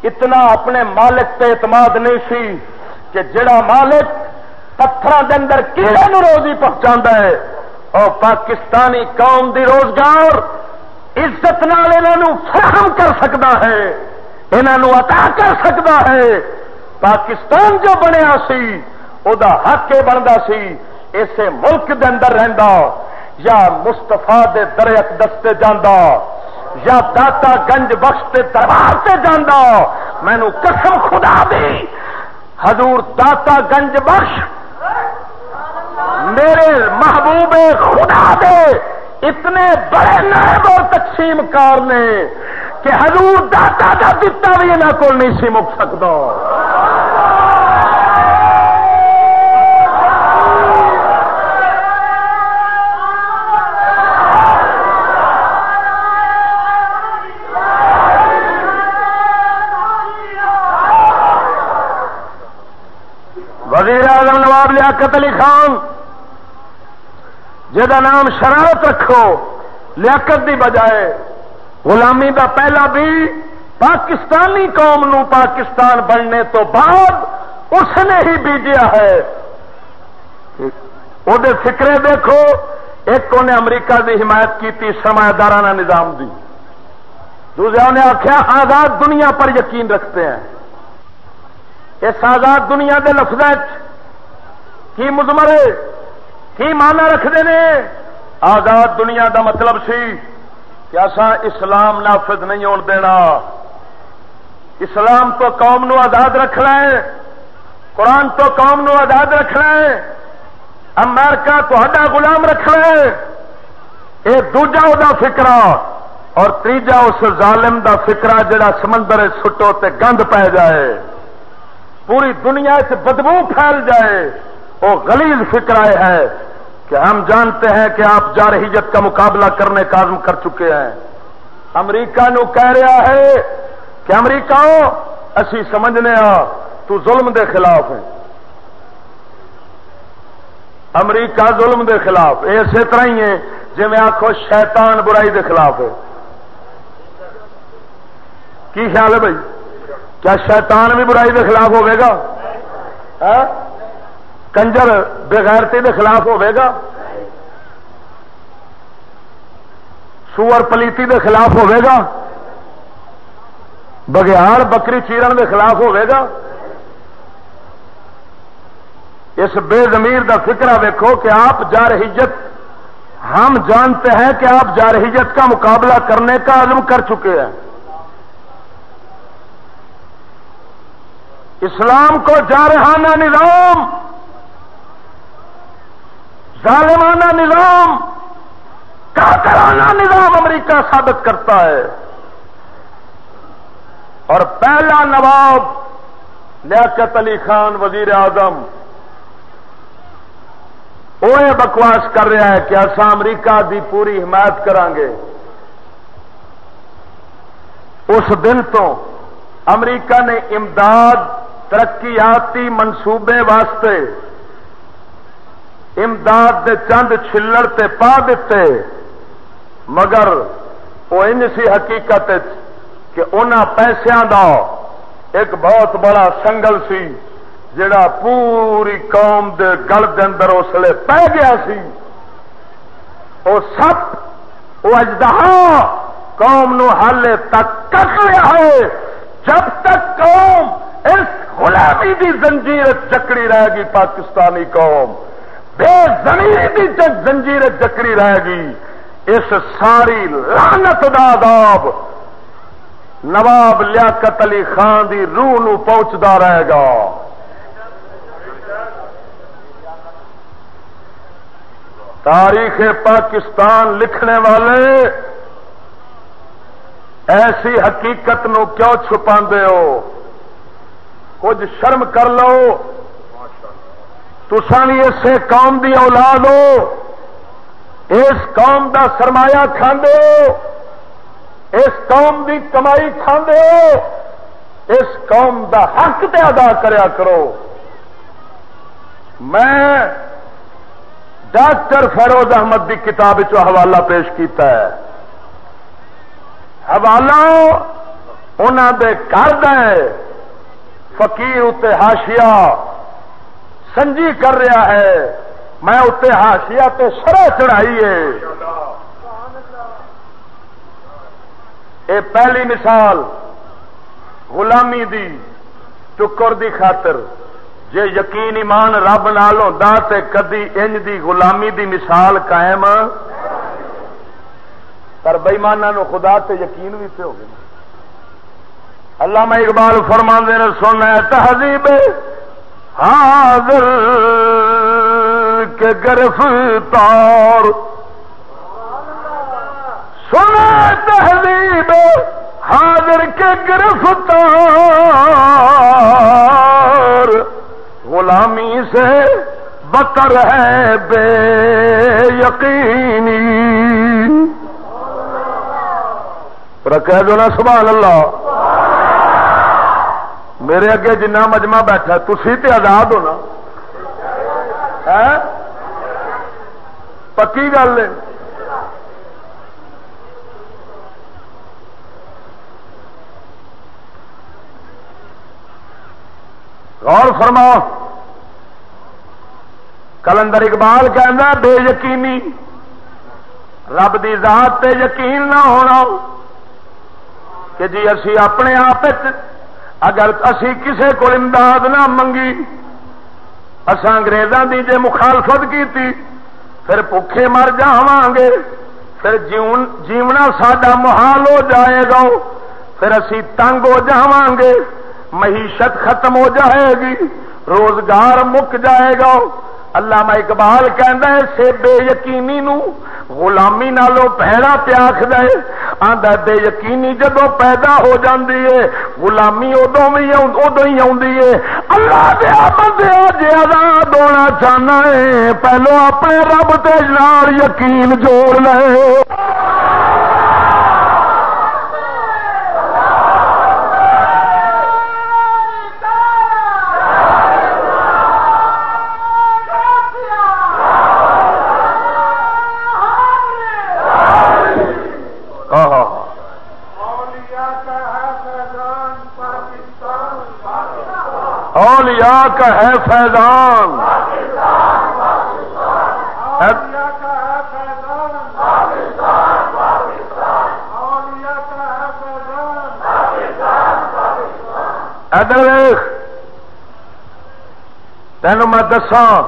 Speaker 1: اتنا اپنے مالک پہ اعتماد نہیں سی کہ جڑا مالک پتھر اندر کیڑے نو روزی پہنچا ہے۔ اور پاکستانی قوم دی روزگار عزت نال فراہم کر سکتا ہے انہوں عطا کر سکتا ہے۔ پاکستان جو بنیا سی او دا حق یہ بنتا سی، اسے ملک دے اندر رہندا، یا مستفا دے درخت دستے جانا یا داتا گنج بخش کے دربار سے جانا مینو قسم خدا دی۔ حضور داتا گنج بخش، میرے محبوب خدا دے۔ اتنے بڑے نائب اور تقسیم کار نے کہ حضور داتا کا دتا بھی یہاں کو نہیں سی مک سکتا۔ وزیر اعظم نواب لیاقت علی خان جہاں نام شرارت رکھو، لیاقت دی بجائے۔ غلامی دا پہلا بھی پاکستانی قوم نو پاکستان بننے تو بعد اس نے ہی بیجیا ہے۔ وہ فکرے دیکھو، ایک انہیں امریکہ دی حمایت کی سرمایہ دارانہ نظام دی۔ دوسرا نے آخیا آزاد دنیا پر یقین رکھتے ہیں۔ اس آزاد دنیا کے لفظ کی مزمرے کی مانا رکھتے ہیں؟ آزاد دنیا دا مطلب سی کہ ایسا اسلام نافذ نہیں ہون دینا۔ اسلام تو قوم نو آزاد رکھنا ہے، قرآن تو قوم نو آزاد رکھنا ہے، امریکہ تو غلام رکھنا ہے۔ یہ دوجا وہ فکرا اور تیجا اس ظالم دا فکرا جڑا سمندر سٹو تے گند پی جائے۔ پوری دنیا سے بدبو پھیل جائے۔ وہ غلیظ فکر ہے کہ ہم جانتے ہیں کہ آپ جارحیت کا مقابلہ کرنے کا عزم کر چکے ہیں۔ امریکہ نو کہہ رہا ہے کہ امریکہ اسی سمجھنے آ، تو ظلم دے خلاف ہے امریکہ ظلم دے خلاف، اسی طرح ہی ہے جی میں آخو شیطان برائی دے خلاف ہے۔ کی خیال ہے بھائی؟ کیا شیطان بھی برائی دے خلاف ہوئے گا؟ ہاں؟ کنجر بغیرتی کے خلاف گا؟ سور پلیتی کے خلاف گا؟ بگیار بکری چیرن کے خلاف گا؟ اس بے زمیر کا فکرا ویکو کہ آپ جارحیت ہم جانتے ہیں کہ آپ جارحیت کا مقابلہ کرنے کا عزم کر چکے ہیں۔ اسلام کو جارحانہ نظام ظالمانہ نظام کاترانہ نظام امریکہ ثابت کرتا ہے۔ اور پہلا نواب لیاقت علی خان وزیر اعظم۔ وہ بکواس کر رہا ہے کہ ایسا امریکہ دی پوری حمایت کریں گے۔ اس دن تو امریکہ نے امداد، ترقیاتی منصوبے واسطے امداد دے چند چھلڑ تے پا دیتے مگر وہ ان سی حقیقت کہ ان پیسوں دا ایک بہت بڑا سنگل سی، جڑا پوری قوم دے گل دے اندر اس لیے پی گیا سی۔ وہ سب وہ اجدہ قوم نو حال تک کٹ لیا ہے۔ جب تک قوم اس غلامی دی زنجیر چکڑی رہے گی، پاکستانی قوم۔ بے زمین دی زنجیر چکڑی رہے گی، اس ساری لانت دا عذاب نواب لیاقت علی خان دی روح نو پہنچتا رہے گا۔ تاریخ پاکستان لکھنے والے ایسی حقیقت نو کیوں چھپا ہو؟ کچھ شرم کر لو۔ بھی اسے قوم دی اولاد ہو۔ اس قوم دا سرمایہ کھاندے ہو۔ اس قوم دی کمائی کھاندے ہو۔ اس قوم دا حق تے ادا کریا کرو۔ میں ڈاکٹر فیروز احمد کی کتاب حوالہ پیش کیتا ہے۔ حوالہ انہوں دے کر دے فقیر اتنے ہاشیا سنجی کر رہا ہے۔ میں اتنے ہاشیا تے شرح چڑھائی ہے۔ یہ پہلی مثال، غلامی دی چکر دی خاطر۔ جے یقین ایمان رب نال ہوتا تے کدی انج دی غلامی دی مثال قائم۔ پر بئیمانہ نو خدا تے یقین بھی تے ہو گئے اللہ میں اقبال فرما دے سننا تہذیب۔ حاضر کے گرفتار سنا تہذیب حاضر کے گرفتار غلامی سے بکر ہے بے یقینی۔ کہہ دو نا، سبحان اللہ۔ میرے اگے جنہ مجمع بیٹھا تھی تے آزاد ہونا۔ پکی گل ہے۔ غور فرماؤ کلندر اقبال کہنا بے یقینی رب دی ذات تے یقین نہ ہونا کہ جی اسی اپنے آپ اگر اسی کسے کو امداد نہ منگی اسان اگریزاں دی جے مخالفت کی پھر بکھے مر جا گے، پھر جیون جیونا ساڈا محال ہو جائے گا، پھر اسی تنگ ہو جا گے، معیشت ختم ہو جائے گی، روزگار مک جائے گا اللہ میں اقبال سے بے یقینی نو غلامی نالوں پہڑا پیاکھ دے آدھا بے یقینی جدو پیدا ہو جاندی ہے، غلامی ادو بھی ادو ہی آدھی ہے۔ اللہ دیا بندے جی آزاد ہونا چاہنا ہے۔ پہلو اپنے رب تے نال یقین جوڑ لے کا ہے فیضان۔ ادر تین میں دسا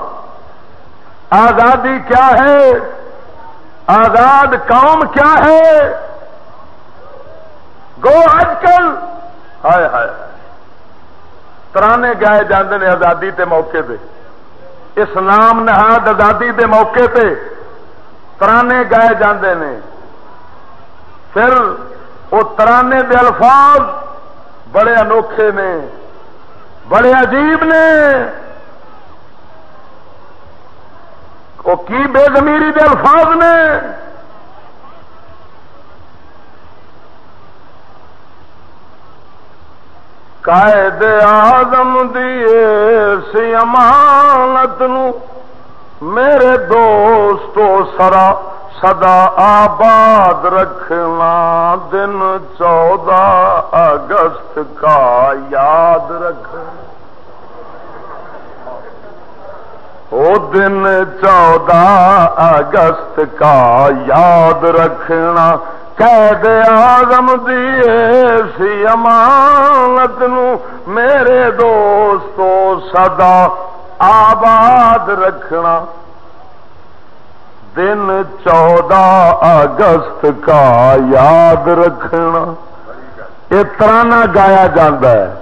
Speaker 1: آزادی کیا ہے؟ آزاد قوم کیا ہے؟ گو آج کل۔ ہائے ہائے۔ ترانے گائے جاندے نے آزادی تے موقع پہ اسلام نہاد آزادی دے موقع پہ ترانے گائے جاندے نے۔ پھر وہ ترانے دے الفاظ بڑے انوکھے نے، بڑے عجیب نے۔ وہ کی بے زمیری دے الفاظ نے۔ قائد آزم دیے سی امانت نو۔ میرے دوستو، سرا سدا آباد رکھنا دن چودہ اگست کا یاد رکھنا وہ دن چودہ اگست کا یاد رکھنا۔ قید آزم دیے سی امانت نو میرے دوستو سدا آباد رکھنا۔ دن چودہ اگست کا یاد رکھنا۔ یہ ترانا گایا جاندہ ہے۔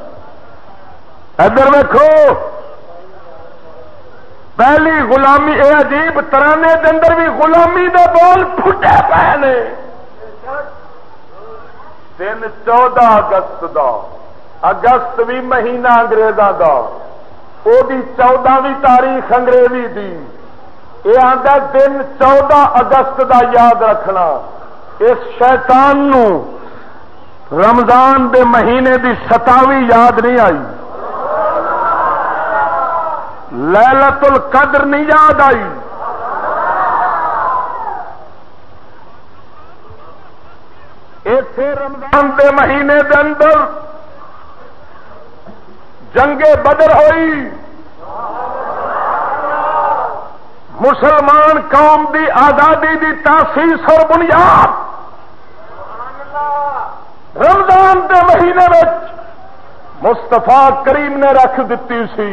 Speaker 1: ادھر ویکو پہلی غلامی، اے عجیب ترانے دے اندر بھی غلامی دے بول پھٹے پے نے۔ دن چودہ اگست دا، اگست بھی مہینہ انگریزاں دا وہ چودہویں تاریخ انگریزی دی۔ یہ آتا دن چودہ اگست دا یاد رکھنا۔ اس شیطان نو رمضان دے مہینے دی ستاوی یاد نہیں آئی۔ للت القدر نہیں یاد آئی۔ اتے رمضان دے مہینے دے اندر جنگ بدر ہوئی۔ مسلمان قوم دی آزادی دی تاسیس اور بنیاد۔ رمضان دے مہینے میں مستفا کریم نے رکھ دیتی سی۔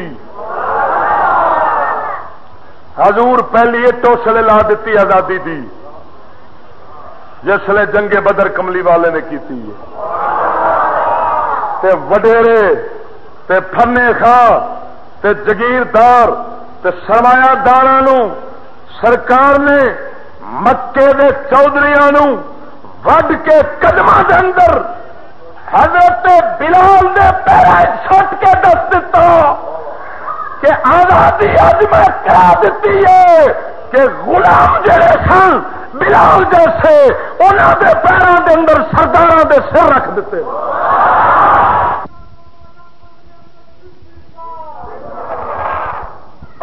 Speaker 1: حضور پہلی ٹوسلے لا دیتی آزادی دی۔ جسے جنگے بدر کملی والے نے کی وڈیرے، تے فنے خان تے جگیردار، تے سرمایہ دار سرکار نے مکے دے چودھری وڈ کے قدم دے اندر حضرت بلال دے پیرا چھٹ کے دس دیتا کہ آزادی اج میں کرا دیتی ہے۔ کہ غلام جڑے سن، بلال جیسے انہوں دے پیروں دے اندر سردار دے سر رکھ دیتے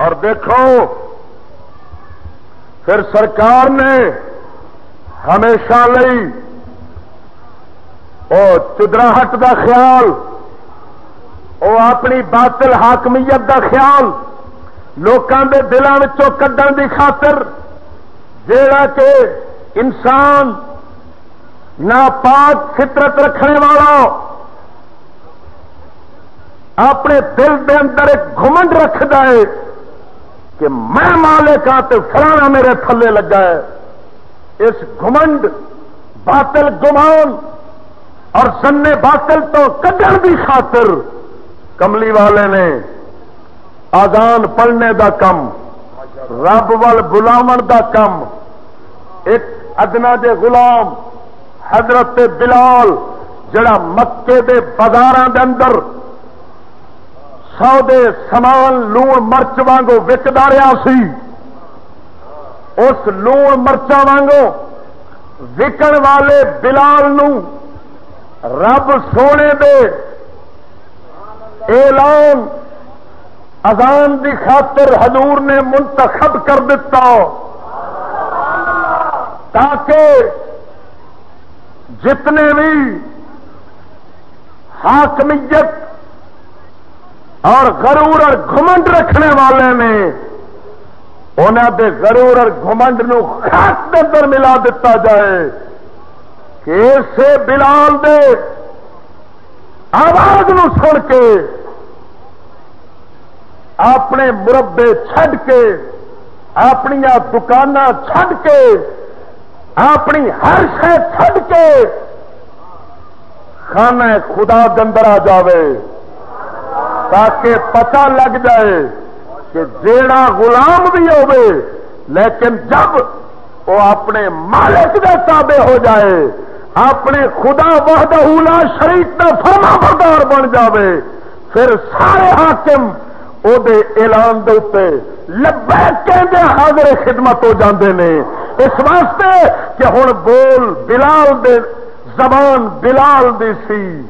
Speaker 1: اور دیکھو، پھر سرکار نے ہمیشہ لئی وہ چدراہٹ کا خیال، وہ اپنی باطل حاکمیت دا خیال لوگوں کے دلوں کھن کی خاطر جیڑا کہ انسان ناپاک فطرت رکھنے والا، اپنے دل دے اندر ایک گھمنڈ رکھتا ہے کہ میں مالک ہاں تو فلانا میرے تھلے لگا ہے۔ اس گھمنڈ باطل گمان اور سنے باطل تو کڈن کی خاطر کملی والے نے آزان پڑھنے دا کم، رب ول بلاو دا کم۔ ایک ادنا دے غلام، حضرت بلال، جڑا مکے دے بازار دے اندر سودے سامان، لون، مرچ وانگو وکدا رہا سی۔ اس لون مرچا وانگو وکن والے بلال نو رب سونے دے اعلان اذان دی خاطر حضور نے منتخب کر دیتا تاکہ جتنے بھی حاکمیت اور غرور اور گھمنڈ رکھنے والے نے انہوں دے غرور اور گھمنڈ نو خاص اندر ملا دیتا جائے کہ اسے بلال دے آواز نو سن کے اپنے مربے چھڈ کے اپنی دکان چھڈ کے، اپنی ہر شہ چھڈ کے خانہ خدا دندر آ جائے تاکہ پتہ لگ جائے کہ جیڑا غلام بھی ہوے لیکن جب وہ اپنے مالک کے تابے ہو جائے، اپنے خدا وحدہ لا شریف کا فرما بردار بن جاوے، پھر سارے حاکم وہ اعلان دے حاضر خدمت ہو جاندے نے۔ اس واسطے کہ ہوں بول بلال دے زبان بلال دی سی،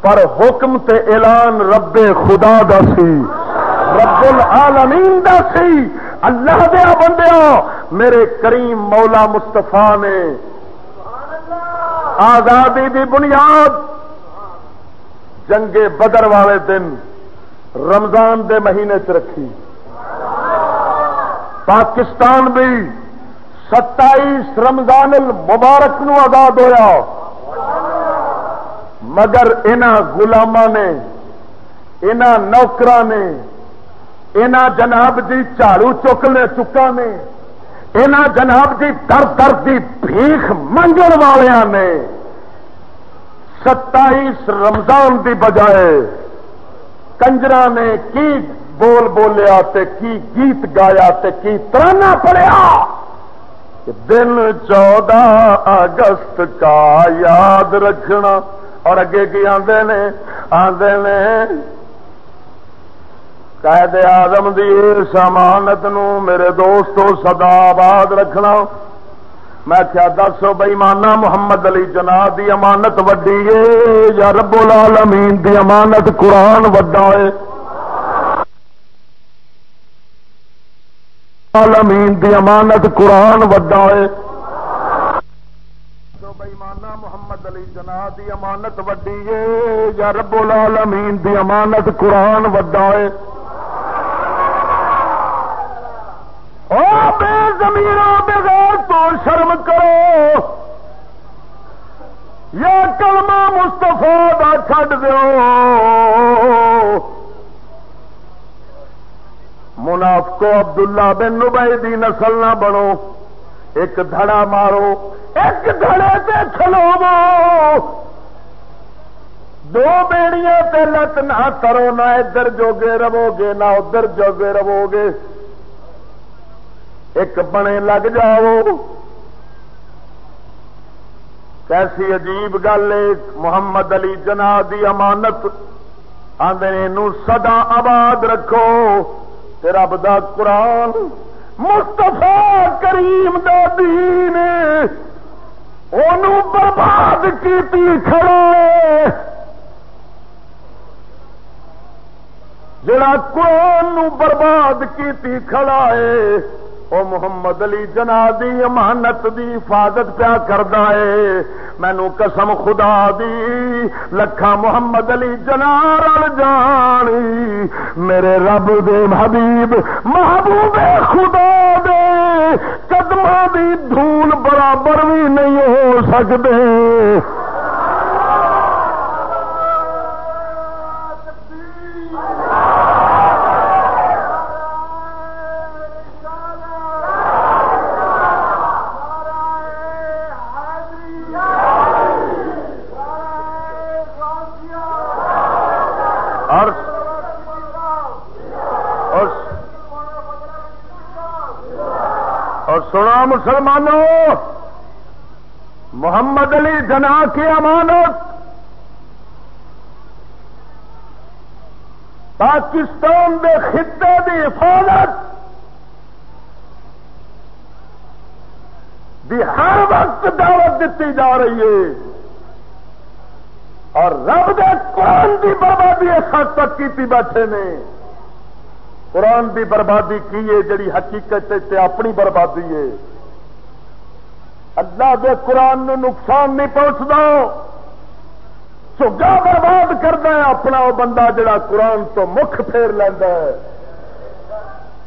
Speaker 1: پر حکم تے اعلان رب خدا دا سی۔ رب العالمین دا سی۔ اللہ دیا بندیا میرے کریم مولا مستفا نے۔ آزادی دی بنیاد جنگے بدر والے دن۔ رمضان دے مہینے چ رکھی۔ پاکستان بھی ستائیس رمضان المبارک نو آزاد ہویا۔ مگر ان گلاما نے ان نوکر نے ان جناب جی جھاڑو چکنے چکا نے ان جناب جی در در کی بھیخ منگن والوں نے۔ ستائیس رمضان دی بجائے کنجر نے کی بول بولیا تے کی گیت گایا تے کی ترانا پڑیا دن چودہ اگست کا یاد رکھنا۔ اور اگے کی آدھے نے؟ آدھے نے قید آدم دی سمانت نو میرے دوستو سدا آباد رکھنا۔ میں کیا دسو بئی مانا محمد علی جنا دی امانت وڈی ہے یا رب العالمین دی امانت قرآن وڈا ہے؟ العالمین دی امانت قرآن وڈا ہے۔ مانا محمد علی جنا دی امانت وڈی ہے یا رب العالمین دی امانت قرآن وڈا ہے۔ بے زمینوں بغیر منافقو عبداللہ بن نبئی دی نسل نہ بنو۔ ایک دھڑا مارو، ایک دھڑے تے کھلوو دو بیڑیاں تے لت نہ کرو نہ ادھر جوگے رو گے نہ ادھر جوگے رو گے ایک بنے لگ جاؤ۔ کیسی عجیب گل ہے، محمد علی جنا دی امانت۔ آدھے سدا آباد رکھو۔ رب دا قرآن مستفا کریم دا دین برباد کی کھڑے جڑا قرآن برباد کی کھڑا ہے او محمد علی جنا دی امانت دی حفاظت پیا کردا ہے مینو قسم خدا دی لکھا محمد علی جنا رل جانی۔ میرے رب دے حبیب، محبوب خدا دے۔ قدم دی دھول برابر بھی نہیں ہو سکتے مسلمانوں، محمد علی جنا کی امانت، پاکستان کے خطے کی حفاظت بھی ہر وقت دعوت دیتی جا رہی ہے۔ اور رب دے قرآن کی بربادی اس حد تک کی بیٹھے نے۔ قرآن کی بربادی کی ہے، جڑی حقیقت اپنی بربادی ہے۔ اللہ کے قرآن نو نقصان نہیں پہنچتا چگا برباد کرتا ہے، اپنا وہ بندہ جڑا قرآن تو مکھ پھیر لینا ہے۔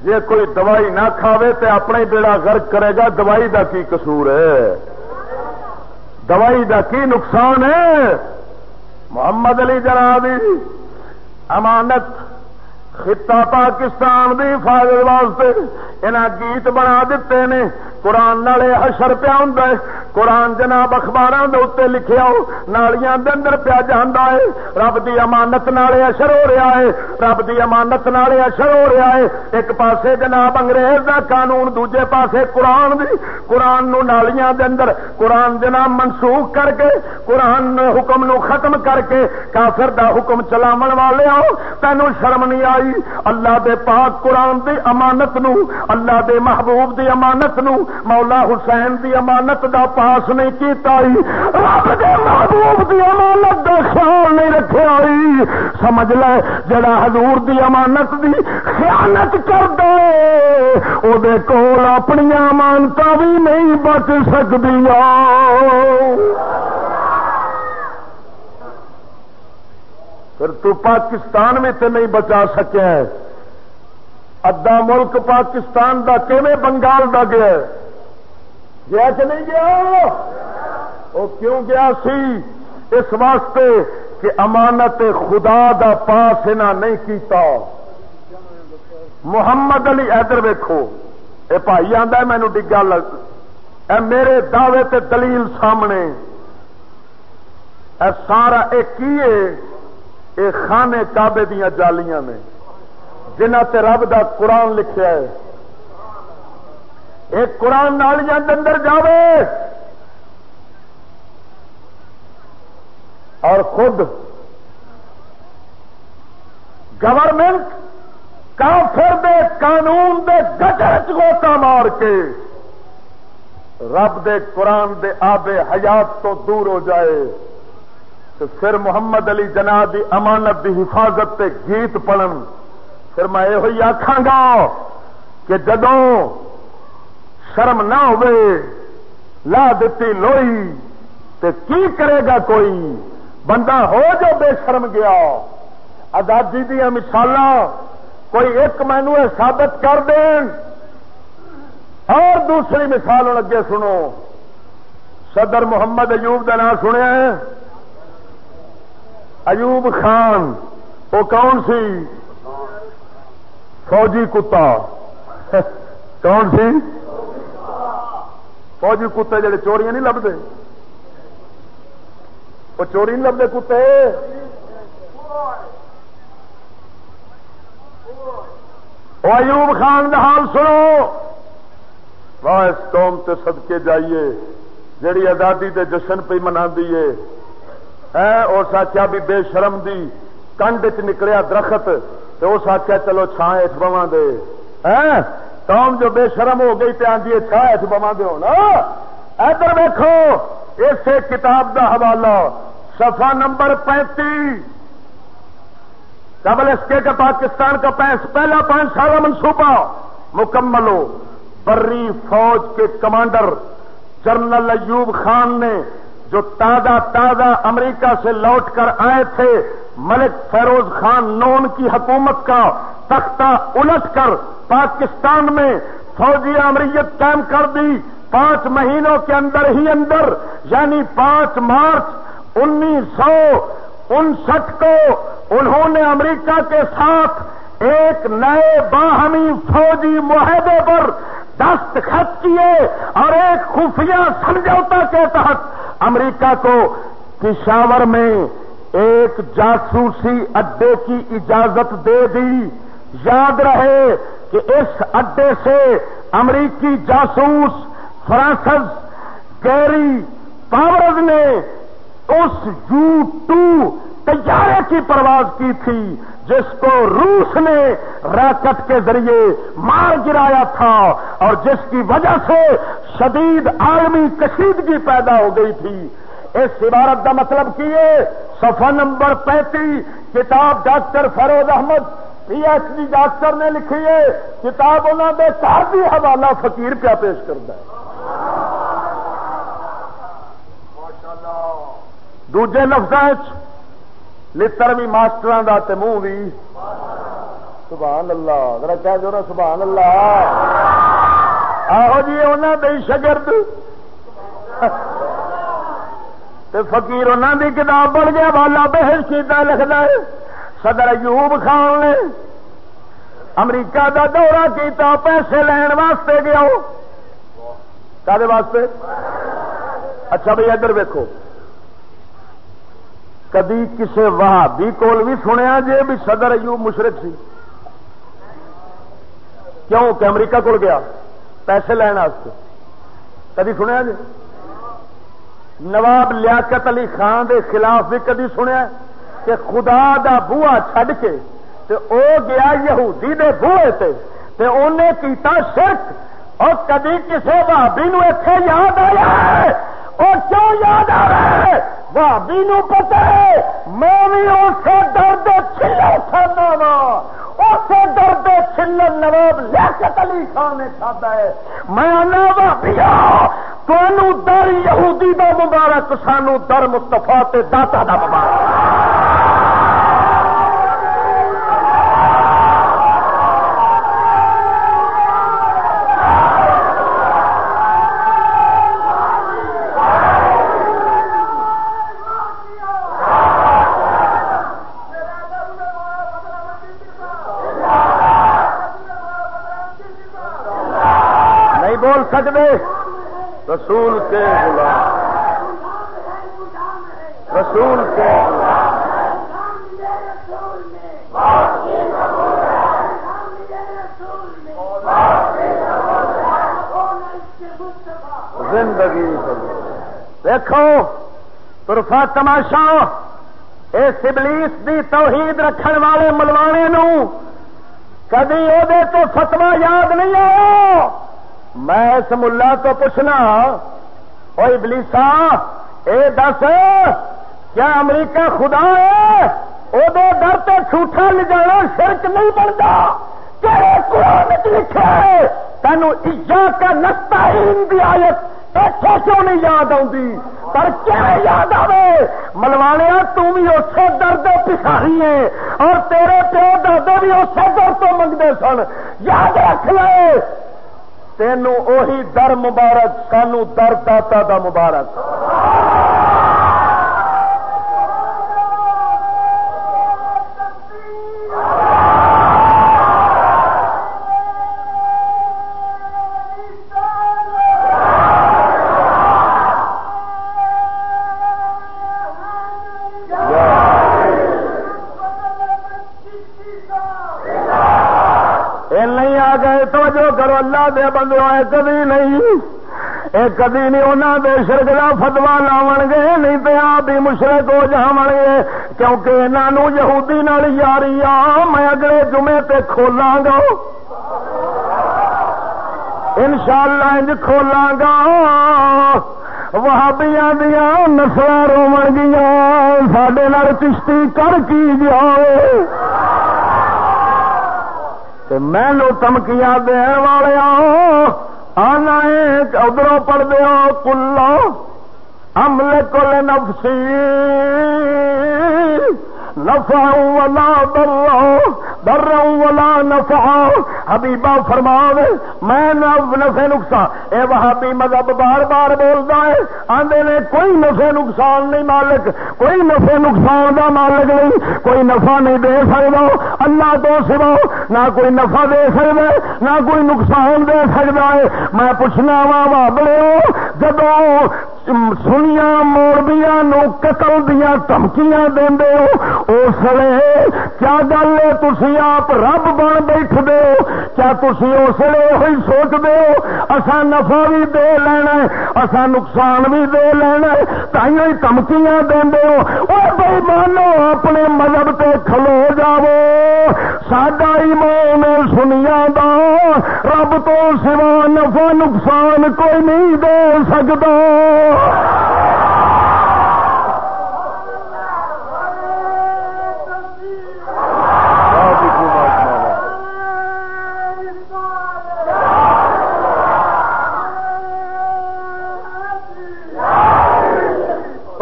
Speaker 1: جی کوئی دوائی نہ کھاوے تو اپنا ہی بیڑا غرق کرے گا، دوائی دا کی قصور ہے؟ دوائی دا کی نقصان ہے؟ محمد علی جنابی امانت، خطہ پاکستان دی حفاظت واسطے انہیں گیت بنا دیتے نے۔ قرآن نالے حشر پیا ہوں قرآن جناب اخبار لکھے نالیاں دے اندر پیا جانا ہے۔ رب دی امانت نالے اشر ہو رہا ہے۔ رب دی امانت نالے اشر ہو رہا ہے۔ ایک پاسے جناب انگریز دا قانون، دوجے پاسے قرآن دی۔ قرآن نو نالیاں دے اندر، قرآن جناب منسوخ کر کے، قرآن حکم نو ختم کر کے کافر دا حکم چلاو والے آؤ تینوں شرم نہیں آئی۔ اللہ دے پاک قرآن دی امانت نو، اللہ دے محبوب دی امانت نو، مولا حسین دی امانت دا پاک پاس نہیں کیتا رب دے محبوب دی امانت دا خیال نہیں رکھا سمجھ لے جڑا حضور دی امانت دی خیانت کر دے دے کول اپنی امانت بھی نہیں بچ سکتی پھر تو پاکستان میں تے نہیں بچا سکے ادا ملک پاکستان دا کیویں بنگال دا گیا؟ گیا کہ نہیں گیا؟ وہ کیوں گیا سی؟ اس واسطے کہ امانت خدا دا پاس نہ نہیں کیتا۔ محمد علی ادھر ویکو یہ بھائی آدھا مینو ڈگا لگ اے میرے دعوے تے دلیل سامنے۔ اے سارا یہ کی یہ خانے کابے دیا جالیاں نے جنہ تے رب دا قرآن لکھیا ہے۔ ایک قرآن نالیاں اندر جاوے۔ اور خود گورنمنٹ کافر دے قانون دے گجر گوتا مار کے رب دے قرآن دے آب حیات تو دور ہو جائے۔ تو پھر محمد علی جناح دی امانت دی حفاظت تے گیت پڑھن۔ پھر میں یہ آخا گا کہ جدوں شرم نہ لا دیتی لوئی، تے کی کرے گا کوئی؟ بندہ ہو جو بے شرم گیا۔ آزادی دیا مثال کوئی ایک مینو ثابت کر دین۔ اور دوسری مثال اگے سنو۔ صدر محمد ایوب کا نام سنیا ایوب خان، وہ کون سی؟ فوجی کتا۔ کون سی؟ فوجی کتے جڑے چوریاں نہیں لبتے وہ چوری نہیں لبتے کتے۔ ایوب خان کا حال سنو۔ اس قوم تے صدقے جائیے۔ جیڑی آزادی دے جشن پہ منا دیے اس آخیا بھی بے شرم دی۔ کنڈ چ نکلیا درخت تو اس آخیا چلو چھان ہٹ بوا دے۔ قوم جو بے شرم ہو گئی تو آدھی چھان ہٹ بوا دے ہونا ادھر دیکھو اسے کتاب دا حوالہ سفا نمبر پینتیس۔ ڈبل ایس کے کا پاکستان کا پہلا پانچ سالہ منصوبہ مکمل ہو۔ بری فوج کے کمانڈر جنرل ایوب خان نے جو تازہ تازہ امریکہ سے لوٹ کر آئے تھے، ملک فیروز خان نون کی حکومت کا تختہ الٹ کر پاکستان میں فوجی امریت قائم کر دی۔ پانچ مہینوں کے اندر ہی اندر یعنی پانچ مارچ انیس سو انسٹھ کو انہوں نے امریکہ کے ساتھ ایک نئے باہمی فوجی معاہدے پر دستخط کیے اور ایک خفیہ سمجھوتا کے تحت امریکہ کو پشاور میں ایک جاسوسی اڈے کی اجازت دے دی۔ یاد رہے کہ اس اڈے سے امریکی جاسوس فرانسس گیری پاورز نے اس یو ٹو تیارے کی پرواز کی تھی، جس کو روس نے راکٹ کے ذریعے مار گرایا تھا اور جس کی وجہ سے شدید عالمی کشیدگی پیدا ہو گئی تھی۔ اس عبارت کا مطلب کیے سفا نمبر پینتیس، کتاب doctor Feroz Ahmed, P H D doctor نے لکھی ہے۔ کتاب انہوں نے کافی حوالہ فقیر پیا پیش کرتا ہے۔ دوجے لفظ لڑ بھی ماسٹر کا منہ بھی سبحان اللہ ذرا کہہ دو نا سبحان اللہ آہو جی انہوں نے شگرد فقیر انہوں کتاب پڑھ گیا والا بہن شیتا لکھتا ہے صدر ایوب خان نے امریکہ دا دورہ کیتا پیسے لین واسطے گیا واسطے اچھا بھائی ادھر ویکو کدی کسی وہابی کول بھی سنیا جی بھی صدر ایوب مشرق سی۔ کیوں کہ امریکہ کول گیا؟ پیسے لین کدی سنیا جی نواب لیاقت علی خان دے خلاف بھی کدی سنیا کہ خدا دا بوا چھڈ کے تے او گیا یہودی دے بوئے تے تے انہیں کیتا شرک۔ اور کدی کسی بھابی نو اتے یاد آیا اور کیوں یاد آ رہا ہے؟ بھابی نو پتا ہے میں بھی اسے درد چلو کھانا وا اسے درد چلر نواب لیاقت علی خان نے کھادا ہے۔ میں بھابیا بھابی تمہوں در یہودی دا مبارک سانو در مستفا داتا دا مبارک۔ سکتے
Speaker 2: رسول کے غلام۔ رسول کے زندگی
Speaker 1: دیکھو ترفا تماشا اس ابلیس دی توحید رکھن والے ملوانے نو کدی وہ تو فتوا یاد نہیں آیا۔ میں اس ملا تو پوچھنا وہ ابلیسا اے دس، کیا امریکہ خدا ہے؟ وہ در تو جھوٹا لے جانا شرک نہیں بنتا۔ کہڑے قرآن لکھا ہے تینوں ایجا کا نستا دی آیت اتنے کیوں نہیں یاد آتی پر کیا یاد آئے ملوانے تم بھی اسی درد پساری ہے اور تیرے پیو درد بھی اسی در تو منگتے سن۔ یاد رکھ لے۔ تینوں اوہی در مبارک سانو در داتا دا مبارک۔ کدی نہیں انہوں دے شرک کا فتوا لاو گے، نہیں تو آپ ہی مشرق ہو جا گے۔ کیونکہ انہوں یہودی نال یاری آ، میں اگلے جمعے تے کھولاں گا۔ ان شاء اللہ انج کھولاں گا۔ وہابیاں دیا نسل رو گیا سڈے چشتی کر کی جائے۔ مینو تمکیاں دن والے آنا ادھر پڑھ دو کلو عمل کل نفسی، نفع ولا ضر ضر ولا نفع۔ حبیبہ فرماو میں نفع نقصان اے وہابی مذہب بار بار بولتا ہے، آندے نے کوئی نفع نقصان نہیں مالک، کوئی نفع نقصان دا مالک نہیں، کوئی نفع نہیں دے سکتا اللہ تو سوا، نہ کوئی نفع دے سکتا نہ کوئی نقصان دے سکتا ہے۔ میں پوچھنا وا بابلے جدو سنیا موربیا قتل دیا دھمکیاں دے اس لیے کیا گل ہے تھی آپ رب بن بیٹھ دے کیا تھی اس لیے ہوئی سوچ دے اصا نفع بھی دے لینا اصا نقصان بھی دے لینا تھی دھمکیاں دے بھائی مانو اپنے مذہب تے کھلو جاو سڈا ایمان سنیا دا رب تو سوا نفع نقصان کوئی نہیں دے سکتا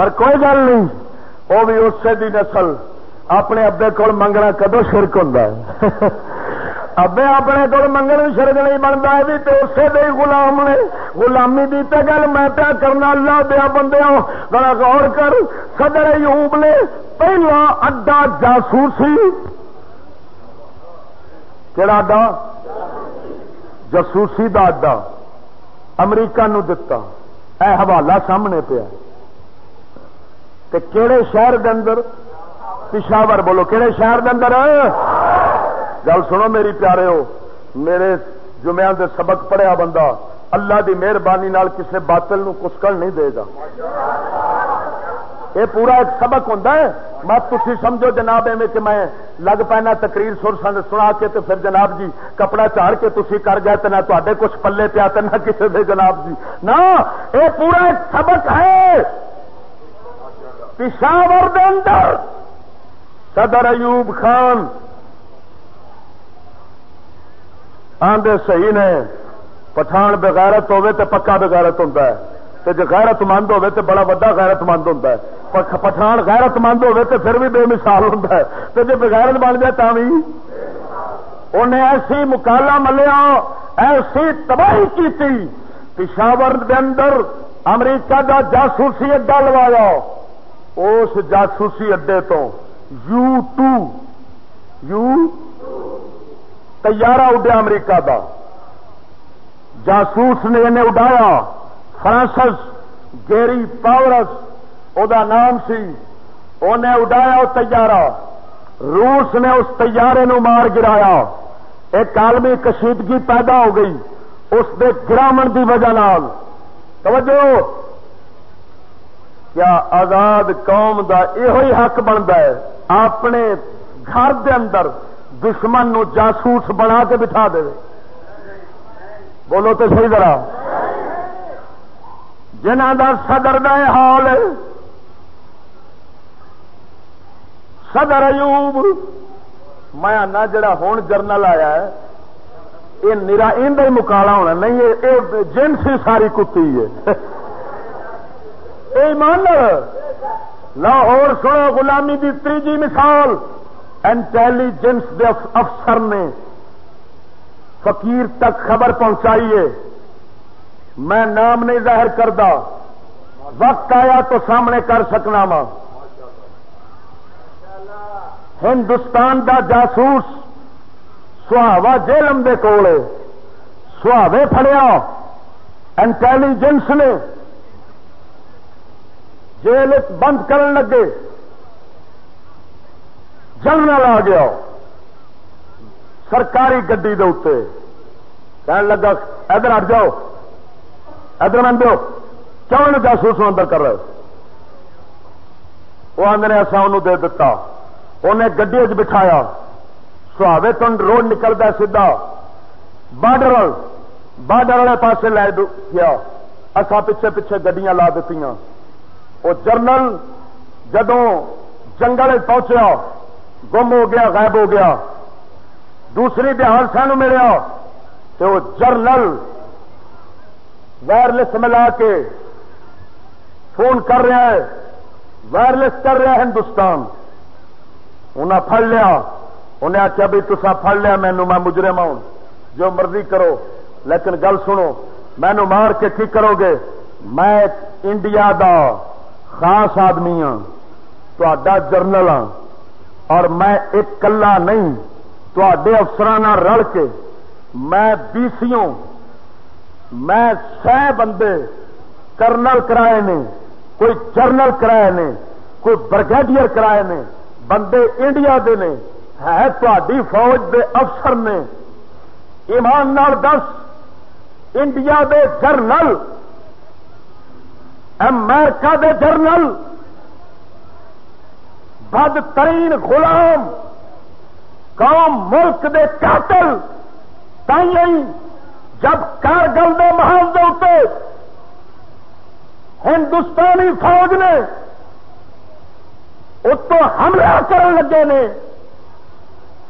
Speaker 1: پر کوئی گل نہیں، وہ بھی اسے دی نسل۔ اپنے ابے کول منگنا کدو شرک ہوں ابے اپنے کول منگن شرک نہیں بنتا ہے تو اسے دے غلام نے۔ غلامی دی تے گل میں پیا کرنا اللہ دیا بندے بڑا غور کر، صدر ایوب نے پہلا اڈا جاسوسی کہڑا اڈا؟ جاسوسی دا اڈا۔ امریکہ نو دتا۔ اے حوالہ سامنے پیا۔ تے کیڑے شہر دے اندر پشاور بولو کہڑے شہر دے اندر؟ گل سنو میری پیارے ہو، میرے جمعہ دے سبق پڑھیا بندہ اللہ دی مہربانی کسے باطل نو کسکل نہیں دے گا۔ یہ پورا ایک سبق ہوں مت تھی سمجھو جناب، ایویں کہ میں لگ پینا تقریر سر سنا کے تو پھر جناب جی کپڑا چاڑ کے تھی کر گئے تو نہ تے کچھ پلے پیا تو نہ کسی دے جناب جی۔ نہ، یہ پورا ایک سبق ہے۔ پشاور دے اندر۔ صدر ایوب خان آدھے صحیح نے، پٹھان بغیرت ہوے تو پکا بغیرت ہوتا ہے۔ جی غیرت مند ہوے تو بڑا وا غیرت مند ہوتا ہے۔ پٹھان غیرت مند ہوے تو پھر بھی بے مثال ہوتا ہے۔ تو جی بغیرت بن جائے تا بھی انہیں ایسی مکالا ملیا، ایسی تباہی کی پشاور کے اندر امریکہ کا جاسوسی اڈا لوایا۔ اس جاسوسی اڈے تو یو ٹو یو تیارہ اڈیا امریکہ دا۔ جاسوس نے انہیں اڈایا، فرانسس، گیری پاورس وہ نام سی۔ انہیں اڈایا وہ تیارہ۔ روس نے اس تیارے نو مار گرایا۔ ایک عالمی کشیدگی پیدا ہو گئی، اس دے گرامن دی وجہ نال۔ توجہ! کیا آزاد قوم دا یہ حق بنتا ہے؟ اپنے گھر دے اندر دشمن نو جاسوس بنا کے بٹھا دے۔ بولو تو صحیح ذرا۔ جنہ کا صدر دا حال صدر ایوب، میں آنا جڑا ہوں جرنل آیا ہے، یہ نرا ان مکالا ہونا، نہیں یہ جنسی ساری کتی ہے۔ ایمان لاہور سنو غلامی دی تیجی مثال انٹیلیجنس دے افسر نے فقیر تک خبر پہنچائیے میں نام نہیں ظاہر کرتا وقت آیا تو سامنے کر سکنا وا۔ ہندوستان دا جاسوس سہاوا جیلم دے کول سہاوے فڑیا انٹیلیجنس نے جیل بند کرن لگے۔ جنرل آ گیا۔ سرکاری گڈی دے اتنے کہنے لگا، ادھر ہٹ جاؤ۔ ادھر من دو کیوں جاسوس اندر کر رہے وہ آدھے ایسا انہوں دے دتا۔ انہیں گڈی چ بٹھایا۔ سہاوے تنڈ روڈ نکلتا سیدا بارڈر بارڈر والے پاسے لے گیا۔ اصا پیچھے پیچھے گڈیاں لا دیتی وہ جرنل جدوں جنگل پہنچیا، گم ہو گیا، غائب ہو گیا، دوسری دہان سان ملیا تو وہ جرنل وائرلس ملا کے فون کر رہا ہے وائرلس کر رہا ہے ہندوستان۔ انہیں پڑ لیا انہیں آخیا بھی تصا پڑ لیا مینو میں مجرم آؤں جو مرضی کرو۔ لیکن گل سنو مینو مار کے کی کرو گے؟ میں انڈیا دا۔ خاص آدمی ہاں تا جرنل ہاں اور میں ایک کلا نہیں تے افسران رل کے میں بیسوں میں سہ بندے کرنل کرائے نے، کوئی جرنل کرائے نے، کوئی برگیڈیئر کرائے نے، بندے انڈیا دے نے، ہے تھی فوج دے افسر نے۔ ایمان نال دس، انڈیا دے جرنل امریکہ دے جرنل، بدترین غلام، قوم ملک دے قاتل تھی جب کارگل دے محل دے اتنے ہندوستانی فوج نے اتو حملہ کرن لگے نے،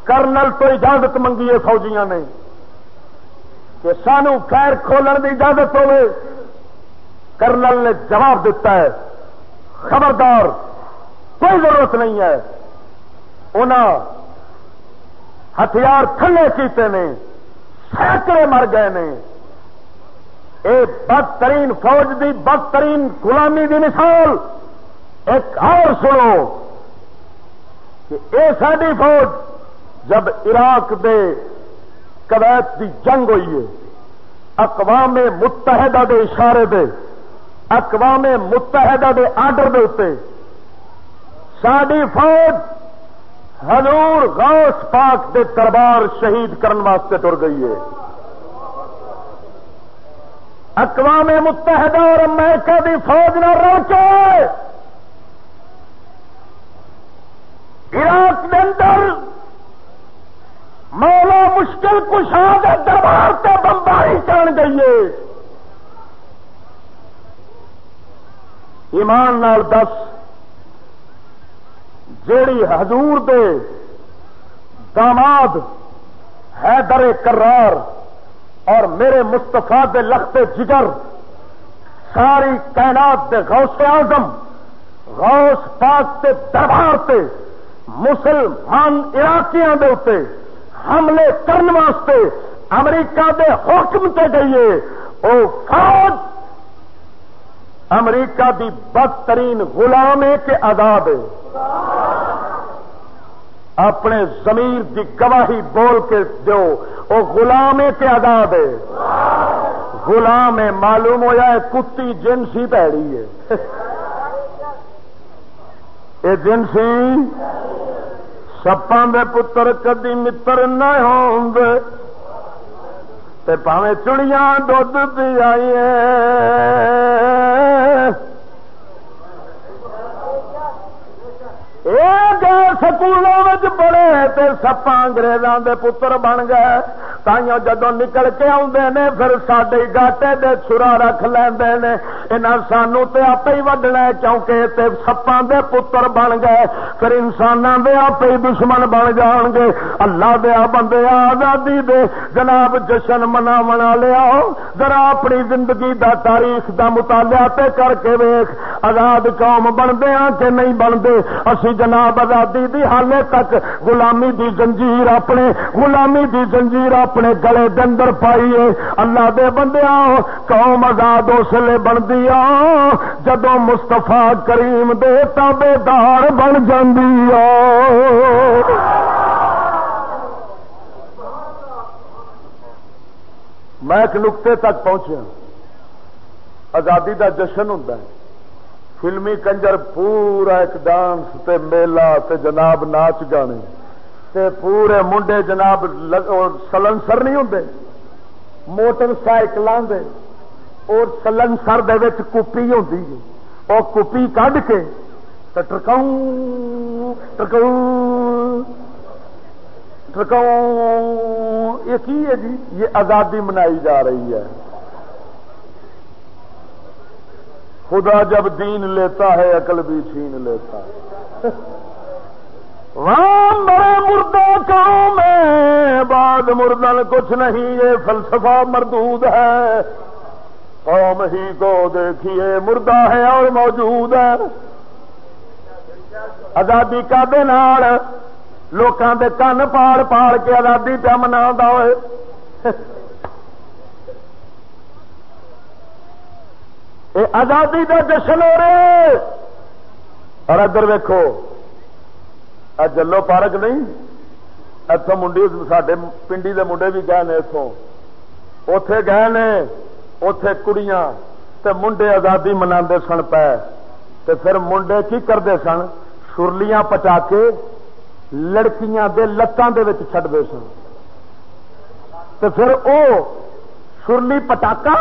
Speaker 1: کرنل تو اجازت منگی ہے فوجیاں نے کہ سانو خیر کھولن کی اجازت ہوے کرنل نے جواب دیتا ہے، خبردار، کوئی ضرورت نہیں ہے۔ انہوں ہتھیار تھلے کیتے نے، سینکڑے مر گئے نے۔ اے بدترین فوج دی، بدترین غلامی دی مثال۔ ایک اور سنو کہ اے ساری فوج جب عراق دے کویت دی جنگ ہوئی ہے، اقوام متحدہ دے اشارے دے۔ اقوام متحدہ دے آرڈر دے اتنے ساری فوج حضور غوث پاک دے دربار شہید کرن واسطے تر گئی ہے۔ اقوام متحدہ اور امریکہ دی فوج نہ رل کے عراق کے اندر مولا مشکل کشا کے دربار سے بمباری چڑھ گئی ہے۔ ایمان نال دس، جیڑی حضور دے داماد حیدر کرار اور میرے مستفا دے لختے جگر، ساری کائنات دے غوث اعظم، غوث پاک کے دربار سے مسلمان علاقیاں دے اتنے حملے کرنے واسطے امریکہ دے حکم تے گئیے، او فوج امریکہ دی بدترین غلام کے آزاد اپنے ضمیر دی گواہی بول کے دو وہ غلام کے آزاد ہے۔ غلام معلوم ہوا ہے کتی جنسی پیڑی ہے۔ یہ جنسی، سپاں دے پتر کدی متر نہ ہوں پاوے چڑیاں دھد پی آئی گئے سکولوں پڑے سپا انگریزوں دے پتر بن گئے۔ تائیوں جدو نکل کے آدھے نے پھر سڈے گاٹے دے چھرا رکھ لیندے نے انہاں سانو تے آپ ہی وڈنا کیونکہ تے سپاں دے پتر بن گئے پھر انساناں دے آپ ہی دشمن بن جان گے اللہ دیا بندے آزادی دے جناب جشن منا منا لیا ذرا اپنی زندگی دا تاریخ دا مطالعہ تے کر کے ویخ آزاد قوم بنتے ہیں کہ نہیں بنتے اسی جناب آزادی دی حالے تک غلامی دی زنجیر اپنے غلامی دی زنجیر اپنے اپنے گلے دندر پائیے۔ اللہ دے بندیا قوم آزاد اس لیے بنتی جدو مستفا کریم دے تابے دار بن جی میں ایک نقطے تک پہنچیا۔ آزادی دا جشن ہوں فلمی کنجر پورا ایک ڈانس تے میلہ تے جناب ناچ گانے۔ تے پورے منڈے جناب سلنسر نہیں ہوں موٹر سائیکل اور سلنسر کپی ہوتی وہ کپی کھ کے ٹرکاؤں ٹرکاؤں ٹرکاؤں۔ یہ کی ہے جی؟ یہ آزادی منائی جا رہی ہے۔ خدا جب دین لیتا ہے، عقل بھی چھین لیتا ہے۔ رام بڑے مردہ کام میں بعد مردن کچھ نہیں، یہ فلسفہ مردود ہے۔ قوم ہی کو دیکھیے، مردہ ہے اور موجود ہے۔ آزادی کا دن لوکاں دے کن پاڑ پاڑ کے آزادی پہ منا آزادی کا جشن ہو رہے اور ادھر ویکو جلو پارک نہیں اتوں منڈی سڈے پنڈی دے منڈے بھی گئے نے اتوں اتے گئے نے اتے کڑیاں تے منڈے آزادی منا سن پے تے پھر منڈے کی کرتے سن سرلیاں پٹا کے لڑکیاں دے لتاں دے وچ چھڑ دے سن تے پھر او سرلی پٹاکا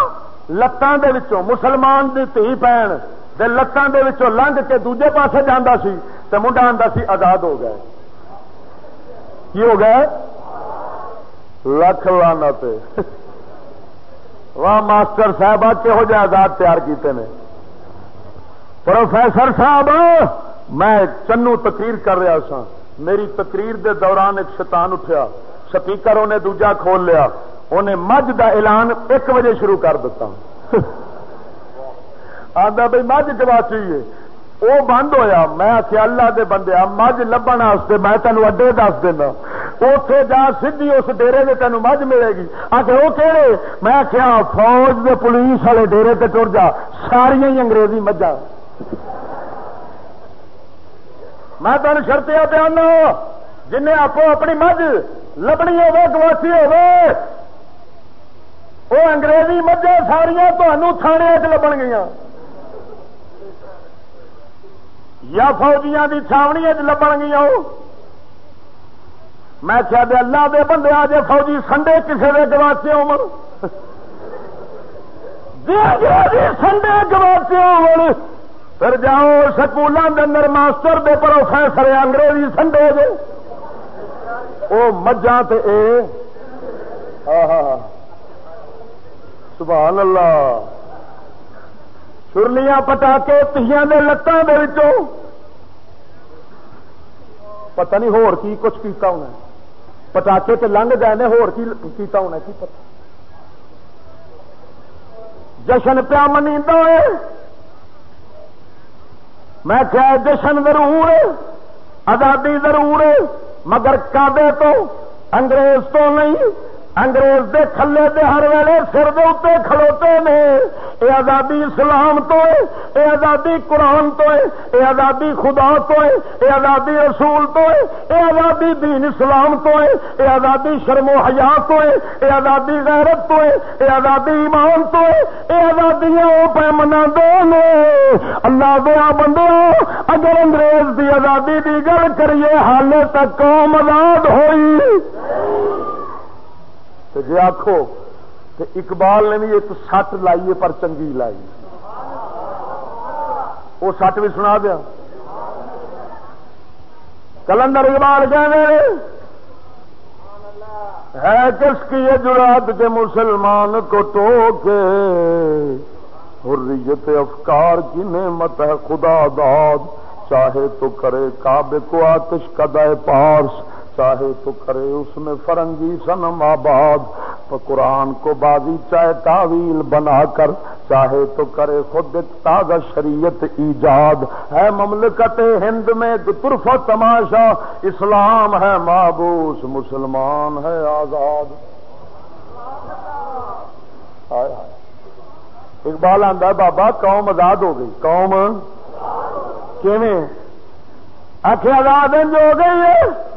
Speaker 1: لتاں دے وچوں مسلمان دی تھی پین دے دے وچوں لنگ کے دوجے پاسے جاندا سی تو منڈا آتا سی آزاد ہو گئے۔ کی ہو گئے؟ لکھ لانا واہ، ماسٹر صاحب کہہو جہ آزاد تیار کیتے ہیں پروفیسر صاحب، میں چنو تقریر کر رہا سا۔ میری تقریر دے دوران ایک شیطان اٹھیا۔ سپیکر انہیں دوجا کھول لیا۔ انہیں مجھ دا اعلان ایک بجے شروع کر دیتا آدھا بھائی مجھ گواچی ہے وہ بند ہویا، میں آخیا اللہ دے بندے مجھ لبن واسطے میں تینوں اڈے دس دینا۔ اتے جا سی اس ڈیری میں تینوں مجھ ملے گی۔ آخر وہ کہڑے میں آخیا فوج دے پولیس والے ڈیری تے ٹر جا ساریا ہی انگریزی مجھا۔ میں تین شرطیا پہ آنا ہاں، جن آپ اپنی مجھ لبنی ہوے گواسی ہوے وہ انگریزی مجھے ساریا تمہوں تھانے چ لبن گیا یا فوجیاں کی چھاونی لبن گیا میں کیا دے اللہ دے بندے آج فوجی سنڈے کسی کے گواچے ہو سنڈے گواچے ہو پھر جاؤ سکولوں کے اندر ماسٹر دے پروفیسر انگریزی سنڈے دے وہ مجھا تو سبحان اللہ۔ سرلیاں پٹا کے تیاں دے لتان دے وچوں۔ پتہ نہیں ہور کی کچھ کیتا ہونا پٹاکے تے لنگ گئے نے، ہور کی کیتا ہونا کی پتہ؟ جشن پیا منی میں کیا جشن ضرور، آزادی ضرور، مگر کابے تو، انگریز تو نہیں۔ انگریز دے کھلے دے ہر ویلے سر دے اتنے کھلوتے نے۔ اے آزادی اسلام تو ہے، اے آزادی قرآن تو ہے، اے آزادی خدا تو ہے، اے آزادی رسول تو ہے، اے آزادی دین اسلام تو ہے، اے آزادی شرم و حیا تو ہے، اے آزادی غیرت تو ہے، اے آزادی ایمان تو ہے، اے آزادیاں وہ پہ منا اللہ دیا بندے اگر انگریز دی آزادی دی گل کریے حال تک قوم آزاد ہوئی۔ جی آخو تو اقبال نے بھی ایک سٹ لائیے پر چنگی لائی۔ وہ سٹ بھی سنا دیا۔ کلندر اقبال کہنے ہے کس کی یہ جرات کے مسلمان کو تو کے حریت افکار کی نعمت ہے خدا داد، چاہے تو کرے کعبے کو آتش کدائے پارس۔ چاہے تو کرے اس میں فرنگی سنم آباد قرآن کو بازی چاہے تعویل بنا کر، چاہے تو کرے خود تازہ شریعت ایجاد۔ ہے مملکت ہند میں ترف تماشا، اسلام ہے مابوس، مسلمان ہے آزاد۔ اقبال آدھا بابا، قوم آزاد ہو گئی۔ قوم؟ آخر آزاد ہو گئی ہے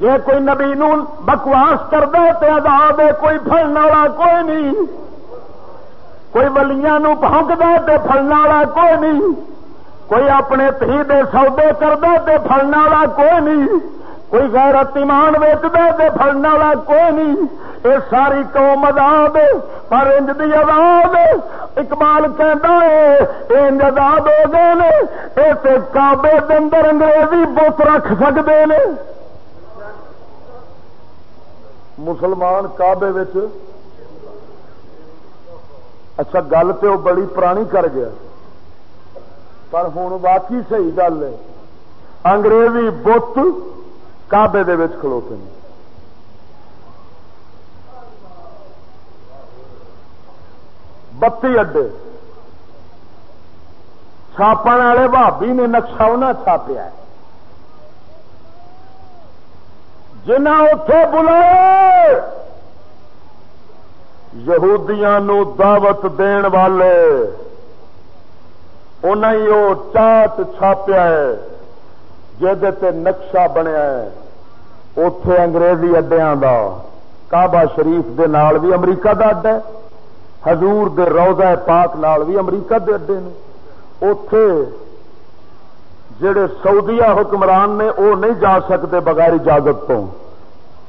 Speaker 1: جی کوئی نبی نو بکواس کر دے تو آزاد کوئی فلن والا کوئی نہیں۔ کوئی ولیاں نو پونک دے تو فلن والا کوئی نہیں۔ کوئی اپنے تھی دے سودے کر دے تو فلن والا کوئی نہیں۔ کوئی غیرت ایمان ویچ دے تو فلن والا کوئی نہیں۔ یہ ساری قوم آزاد پر انج دی آزاد اقبال کہہ انج آزاد ہو گئے اس کابے اندر انگریزی بت رکھ سکتے ہیں مسلمان کعبے اچھا گل تو وہ بڑی پرانی کر گیا۔ پر ہوں باقی صحیح گل ہے۔ انگریزی بت کعبے کھلوتے ہیں۔ بتی اڈے۔ چھاپن والے بھابی نے نقشہ انہیں چھاپیا ہے۔ جنہ اتے بلائے یہودیاں نو دعوت دین والے انہیں وہ چاٹ چھاپیا ہے جہد نقشہ بنیا ہے اتے انگریزی اڈیا کا کعبہ شریف دے نال بھی امریکہ کا اڈا ہے حضور دے روزہ پاک نال بھی امریکہ دے اڈے نے اتے جڑے سعودیا حکمران نے وہ نہیں جا سکتے بغیر اجازت تو۔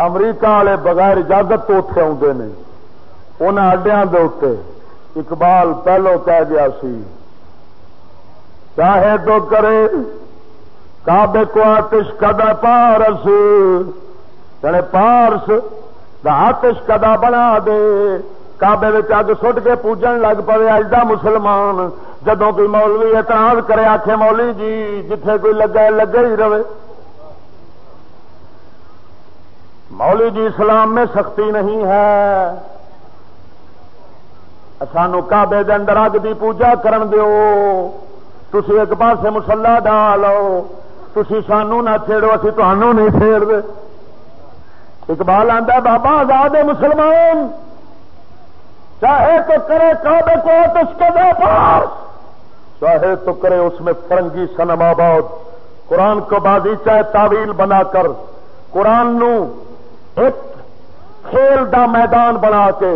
Speaker 1: امریکہ والے بغیر اجازت تو اتے آتے ہیں ان اڈیا کے اقبال پہلو کہہ گیا سی، چاہے تو کرے کابے کو آتش کدا پارس چڑے پارس آتش کدا بنا دے کابے اگ سٹ کے پوجن لگ پے اج کا مسلمان جدو کوئی مولوی اعتراض کرے آخے مولی جی جتھے کوئی لگا لگا ہی رہے۔ مولی جی اسلام میں سختی نہیں ہے۔ سانو کابے اندر اگ کی پوجا کرن دیو۔ تھی ایک پاس مسلا ڈالو تھی سانو نہ چھیڑو، اسی تمہوں نہیں چھیڑ دے۔ اقبال آتا بابا آزاد مسلمان، چاہے تو کرے کعبے کو اس کے دے پاس۔ چاہے تو کرے اس میں فرنگی سنم آباد۔ قرآن کو بازی چاہے تعویل بنا کر قرآن نو ایک کھیل دا میدان بنا کے،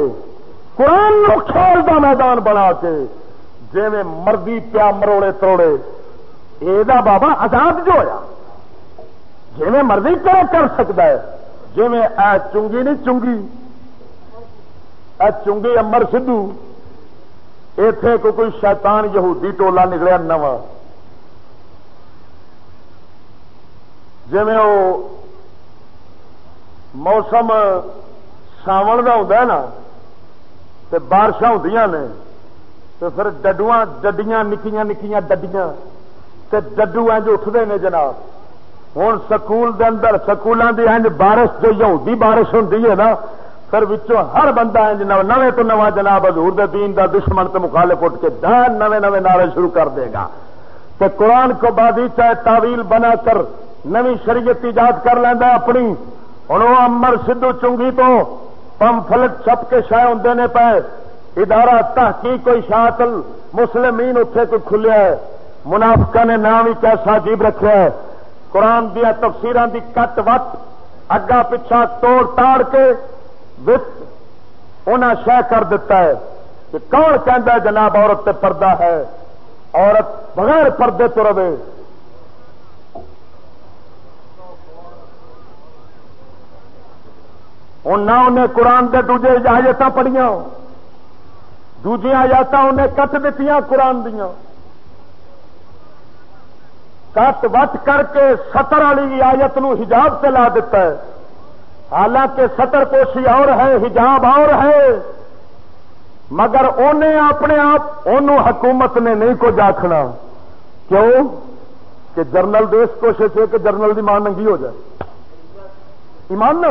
Speaker 1: قرآن نو کھیل دا میدان بنا کے جی میں مرضی پیا مروڑے توڑے یہ بابا آزاد جو ہوا جی میں مرضی کیا کر سکتا ہے جی میں اے چنگی نہیں چنگی چنگی امر سدھو۔ اتے کو کوئی شیطان یہودی ٹولا نکلیا نواں۔ جی وہ موسم ساون کا ہوتا ہے نا تو بارش ہوں نے تو پھر ڈڈو ڈڈیاں، نکیاں نکیاں، ڈڈیاں، تے ڈڈو انج اٹھتے ہیں جناب۔ ہوں سکول دے اندر سکولوں کی انج بارش، جو یہودی بارش ہوں نا پھر وچوں ہر بندہ ہے نویں تو نواں جناب حضور دے دین دا دشمن تے مخالف اٹھ کے دان نویں نویں نعرے شروع کر دے گا۔ کہ قرآن کو بادی چاہے تعویل بنا کر نوی شریعت ایجاد کر لینا اپنی۔ ہوں وہ امر سدھو چنگی تو پم فلک چھپ کے شاہ ہوں نے پے۔ ادارہ تحقیق کوئی شاطل مسلمین اتنے کوئی کھلیا ہے۔ منافقہ نے نام ہی کیسا عجیب رکھا ہے۔ قرآن دیا تفسیران دی کٹ وٹ اگا پچھا توڑ تاڑ کے انہیں شہ کر دیتا ہے کہ کون کہہ جناب عورت تے پردہ ہے، عورت بغیر پردے تو رہے۔ ہوں نہ انہیں قرآن کے دوجے اجازت پڑھیا دوجیا آیات انہیں کٹ دیتی قرآن دیا کٹ وٹ کر کے ستر والی آیت نو حجاب سے لا دیتا ہے۔ حالانکہ ستر کوشی اور ہے، حجاب اور ہے۔ مگر انہیں اپنے آپ ان حکومت نے نہیں کچھ آخنا کیوں؟ کہ جرنل دیش کوشش ہے کہ جرنل کی ماں ننگی ہو جائے۔ ایمان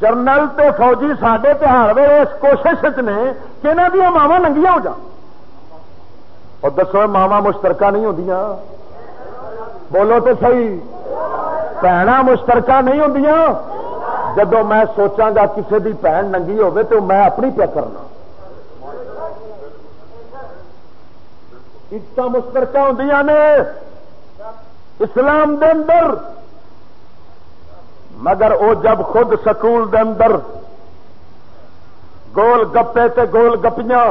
Speaker 1: جرنل تے فوجی سڈے تہار وے اس کوشش نے کہ انہوں دیا ماوا ننگیا ہو جان۔ اور دسو ماوا مشترکہ نہیں ہوں بولو تو صحیح۔ بھن مشترکہ نہیں ہوں جدو میں سوچا گا کسی کی بھن ننگی ہوے تو میں اپنی پیا کرنا عزت مشترکہ ہوں نے اسلام دے اندر مگر او جب خود سکول دے اندر گول گپے تے گول گپیاں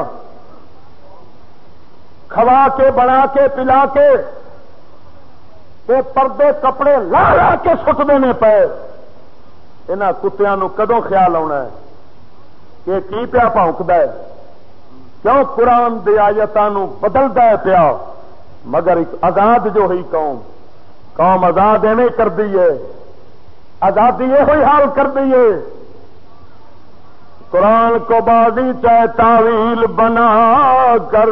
Speaker 1: کھوا کے بنا کے پلا کے تے پردے کپڑے لا لا کے سٹ دینے پے۔ ان کتیا کدو خیال آنا ہے؟ کہ کی پیا پونکد ہے؟ کیوں قرآن دی آیتوں بدلتا ہے پیا؟ مگر ایک آزاد جو ہوئی قوم قوم آزاد ایویں کر دی ہے۔ آزادی یہ ہوئی حال کر دیے قرآن کو بازی چاہے تعویل بنا کر۔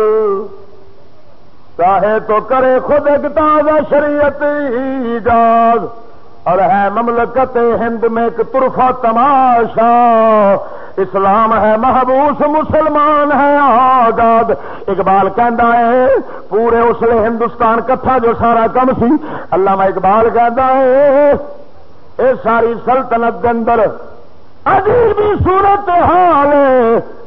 Speaker 1: چاہے تو کرے خود ایک تازہ شریعت ایجاد۔ اور ہے مملکت ہند میں ایک طرفہ تماشا۔ اسلام ہے محبوس، مسلمان ہے آزاد۔ اقبال کہہ ہے، پورے اسلے ہندوستان کتھا جو سارا کم سی۔ اللہ اقبال کہہ ہے، اے ساری سلطنت کے اندر عجیب صورت حال ہے۔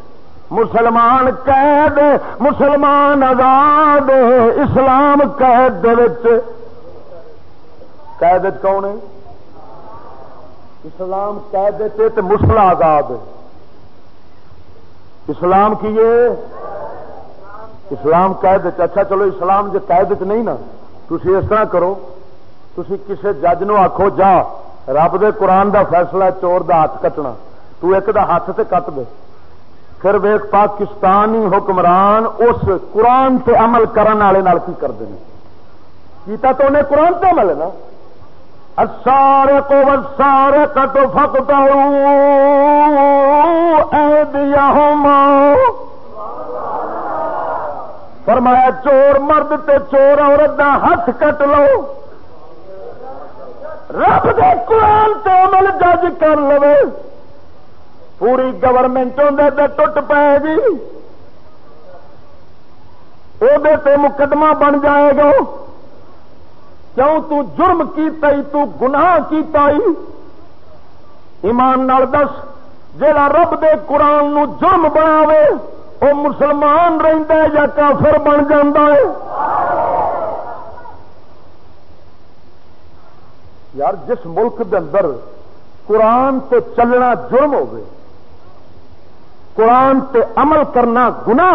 Speaker 1: مسلمان قید، مسلمان آزاد، اسلام قید قید کون ہے؟ اسلام قید تو مسل آزاد اسلام کی اسلام قید اچھا چلو، اسلام جو قید نہیں نا تھی اس طرح کرو. تھی کسی جج نو آخو جا، رب دے قرآن دا فیصلہ چور دا ہاتھ کٹنا۔ تو ایک دا ہاتھ تے کٹ دے۔ پھر ویخ پاکستانی حکمران اس قرآن تے عمل کرن والے کی کرتے ہیں؟ کیتا تو انہیں قرآن تے عمل ہے نا؟ سارے کو سارے کٹو فکتا فرمایا، چور مرد تے چور عورت دا ہاتھ کٹ لو۔ رب دے قرآن تے عمل جج کر لو۔ پوری گورنمنٹ اندر ٹوٹ پائے گی۔ وہ مقدمہ بن جائے گا۔ کیوں تو جرم کیتا ہی، تو گناہ کیتا ہی؟ ایمان نال دس جا رب دے قرآن نو جرم بناوے وہ مسلمان رہتا ہے یا کافر بن جاتا ہے؟ یار، جس ملک دے اندر قرآن تے چلنا جرم ہوے قرآن تے عمل کرنا گنا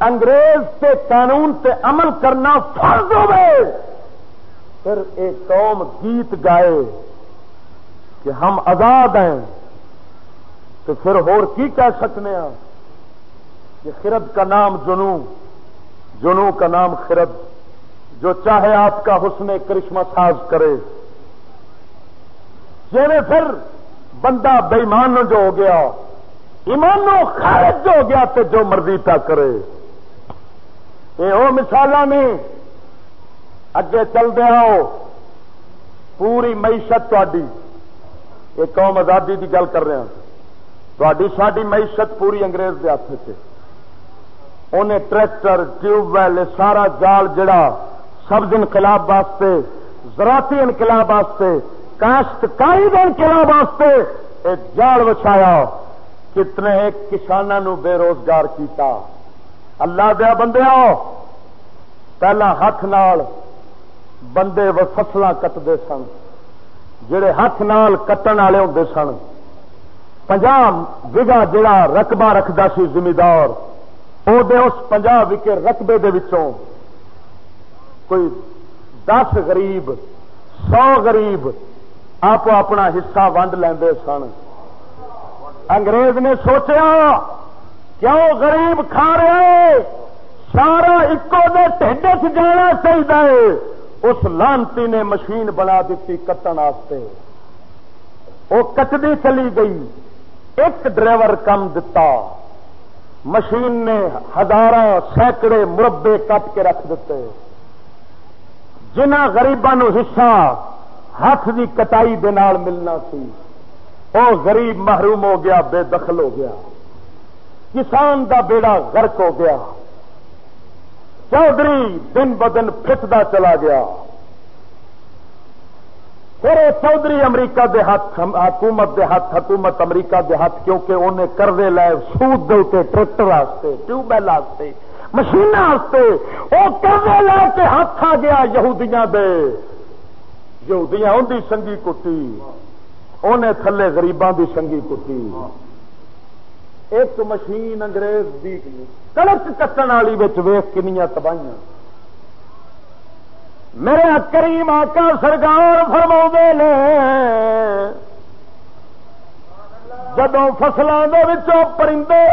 Speaker 1: انگریز تے قانون تے عمل کرنا فرض ہوے پھر ایک قوم گیت گائے کہ ہم آزاد ہیں۔ تو پھر ہور کی کہہ سکتے ہیں؟ کہ خرد کا نام جنو جنو کا نام خرد، جو چاہے آپ کا حسن کرشمہ ساز کرے۔ جی پھر بندہ بےمان جو ہو گیا ایمانو خارج جو ہو گیا تو جو مرضی تا کرے۔ یہ وہ مثال نے، اگے چل دیا ہو پوری معیشت تاری یہ قوم آزادی کی گل کر رہے ہیں تاری ساری معیشت پوری انگریز کے ہاتھ سے انہیں ٹریکٹر ٹیوب ویل سارا جال جڑا سبز انقلاب واسطے، زراعتی انقلاب واسطے کاشتکاری انقلاب واسطے ایک جال وچھایا، کتنے کسانوں بے روزگار کیتا۔ اللہ دیا بندے پہلا ہاتھ نال بندے فصل کٹتے سن، جڑے ہاتھ نال کٹن والے ہوں سن۔ وگا جڑا رقبہ رکھتا سی زمیندار اس پنجاب وکے رقبے دے وچوں کوئی دس غریب، سو غریب آپ اپنا حصہ ونڈ لیندے سن۔ انگریز نے سوچا کیوں غریب کھا رہے؟ سارا ایکو دے ٹھنڈے چ جانا چاہیے اس لانتی نے مشین بنا دیتی کٹن وہ کٹتی چلی گئی۔ ایک ڈرائیور کم دتا۔ مشین نے ہزار سینکڑے مربے کٹ کے رکھ دیتے۔ جنہ گریبان حصہ ہاتھ کی کٹائی دے نال ملنا سی۔ وہ غریب محروم ہو گیا، بے دخل ہو گیا۔ کسان دا بیڑا غرق ہو گیا۔ چودھری دن بدن پھٹتا چلا گیا۔ پھر چودھری امریکہ دے ہاتھ، حکومت دے ہاتھ، حکومت امریکہ دے ہاتھ، کیونکہ انہیں کردے لے سود دے ٹریکٹر واسطے ٹیوب ویل واسطے۔ مشین وہ کردے لے کے ہاتھ آ گیا یہودیاں دے۔ یہودیاں ان سنگی کٹی انہیں تھلے گریباں دی سنگی کٹی۔ ایک مشین انگریز دی کڑک کٹن والی ویخ کنیا تباہیاں۔ میرے کریم آقا سرکار فرما نے جدو فصلوں کے پرندے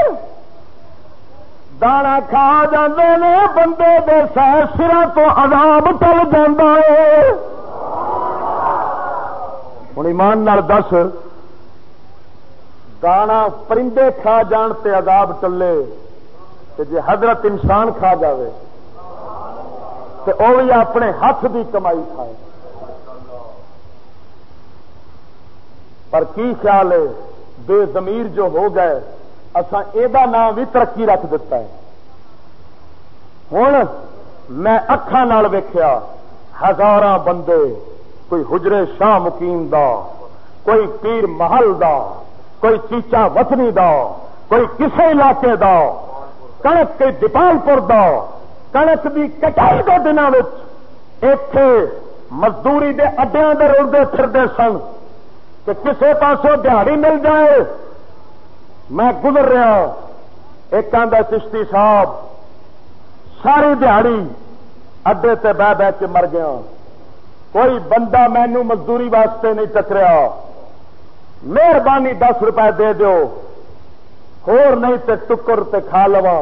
Speaker 1: دانا کھا جاندے نے، بندے دے سر سرا تو عذاب ٹل جانا ہے۔ ہوں ایمان نال دس، دانا پرندے کھا جان تے عذاب ٹلے جی حضرت انسان کھا جاوے تو وہ بھی اپنے ہاتھ کی کمائی کھائے۔ پر کی خیال ہے، بے زمیر جو ہو گئے اسان یہ نام بھی ترقی رکھ دیتا ہے۔ ہوں میں اکھان ویخیا ہزار بندے کوئی حجرے شاہ مکیم دا، کوئی پیر محل دا، کوئی چیچا وطنی دا، کوئی کسے علاقے دا۔ کنک کے دیپال پور دا کنک کی کٹائی کے دنوں اتے مزدوری دے اڈیا دے رڑتے پھرتے سن کہ کسے پاسوں دیہڑی مل جائے۔ میں گزر رہا ایک آدھا چشتی صاحب، ساری دیہڑی اڈے تے بہ بہ کے مر گیا کوئی بندہ مینو مزدوری واسطے نہیں ٹکریا مہربانی دس روپے دے دو ہور نہیں تے ٹکر تے کھا لوا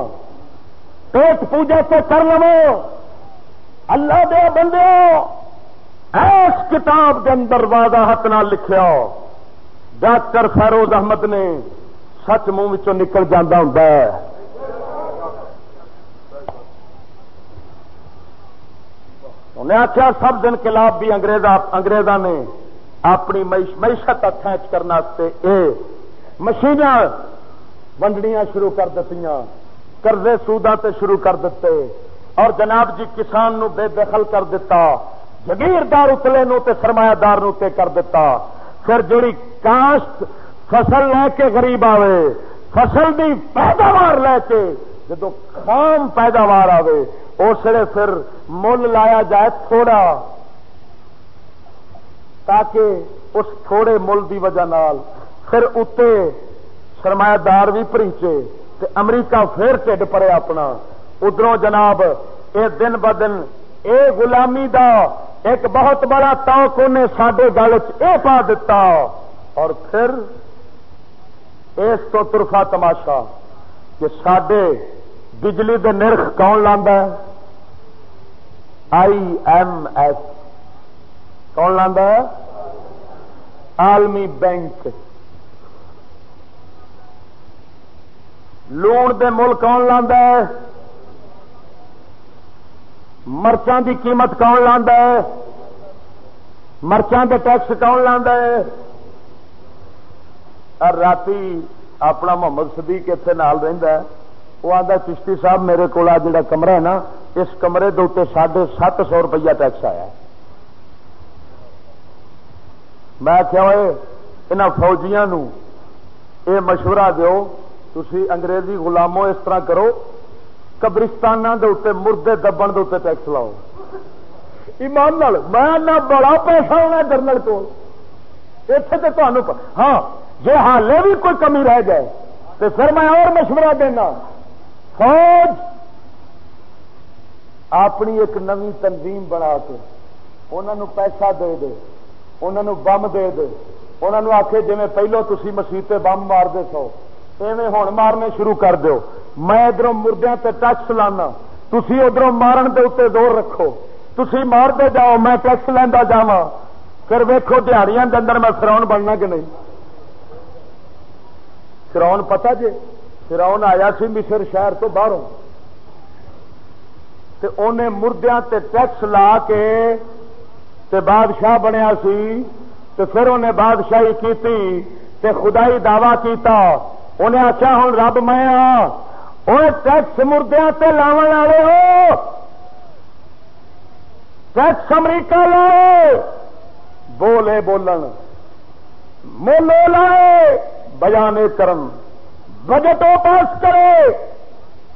Speaker 1: پیٹ پوجا تو کر لو اللہ دے بندے ایس کتاب کے اندر وضاحت نہ لکھیا۔ ڈاکٹر فیروز احمد نے سچ منہ نکل جانا ہوں انہیں آخیا سب دن کلاب بھی انگریزا نے اپنی معیشت ہاتھ کرنے اے مشین ونڈنیاں شروع کر دیتی قرضے سودا تے شروع کر دیتے اور جناب جی کسان نو بے دخل کر دیتا جگیردار اتلے نو تے سرمایہ دار نو تے کر دیتا پھر جڑی کاشت فصل لے کے غریب آوے، فصل دی پیداوار لے کے جدو خام پیداوار آوے اسے پھر مل لایا جائے تھوڑا، تاکہ اس تھوڑے مل دی وجہ نال پھر اتنے سرمایہ دار بھی پریچے امریکہ پھر ٹھڈ پڑے اپنا۔ ادھر جناب یہ دن ب دن یہ گلامی دا ایک بہت بڑا توق انہیں سڈے گل چ پا دیتا اور پھر اس تو ترفا تماشا کہ سڈے بجلی دے نرخ کون لا آئی ایم ایس۔ کون لا عالمی بینک۔ لون دے مل کون لا مرچان دی قیمت کون لا مرچان دے ٹیکس کون لا رات اپنا محمد صدیق اتنے نال رہا وہ آتا چشتی صاحب میرے کو جا کمرہ ہے نا اس کمرے کے اتنے ساڑھے سات سو روپیہ ٹیکس آیا میں کیا ان فوجیاں یہ مشورہ دو تھی انگریزی غلاموں اس طرح کرو قبرستان کے اتنے مردے دبن کے اتنے ٹیکس لاؤ ایمان میں بڑا پیسہ ہونا جرنل کو اتنے تو ہاں جی حالے بھی کوئی کمی رہ جائے تو پھر میں اور مشورہ دینا فوج! اپنی ایک نوی تنظیم بنا کے انہوں پیسہ دے دے انہوں بم دے دے انہوں آخے جی پہلو تھی مسیطے بم مارتے سو، ایویں ہوں مارنے شروع کر دو میں ادھر مردیا ٹیکس لانا تھی ادھر مارن کے اتنے دور رکھو۔ تھی مارتے جاؤ، میں ٹیکس لینا جا پھر ویکو دیہڑیاں اندر میں فراؤن بننا کہ نہیں؟ فراؤن پتا جی فراؤن آیا سی مصر شہر تو باہروں۔ تے انہیں مردیا ٹیکس لا کے تے بادشاہ بنیا سی تے پھر انہیں بادشاہی کی تے خدائی دعوی کیتا۔ انہیں آخیا ہوں رب میں ہاں۔ وہ ٹیکس مردیا تے لاو والے ہو۔ ٹیکس امریکہ لائے۔ بولے بولن۔ مولو لائے۔ بجانے کرن۔ بجٹوں پاس کرے۔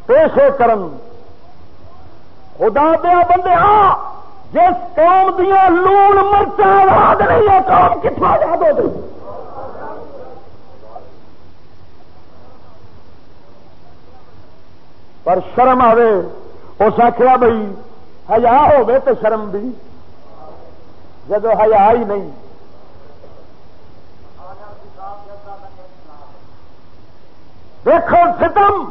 Speaker 1: پیشے کرن خدا دیا بندے ہاں جس قوم دیا لون مرچا یاد نہیں ہے، قوم کتنا یاد ہو گئی؟ پر شرم آئے اس آخیا بھائی ہزا ہوے تو شرم بھی جب ہزا ہی نہیں دیکھو ستم!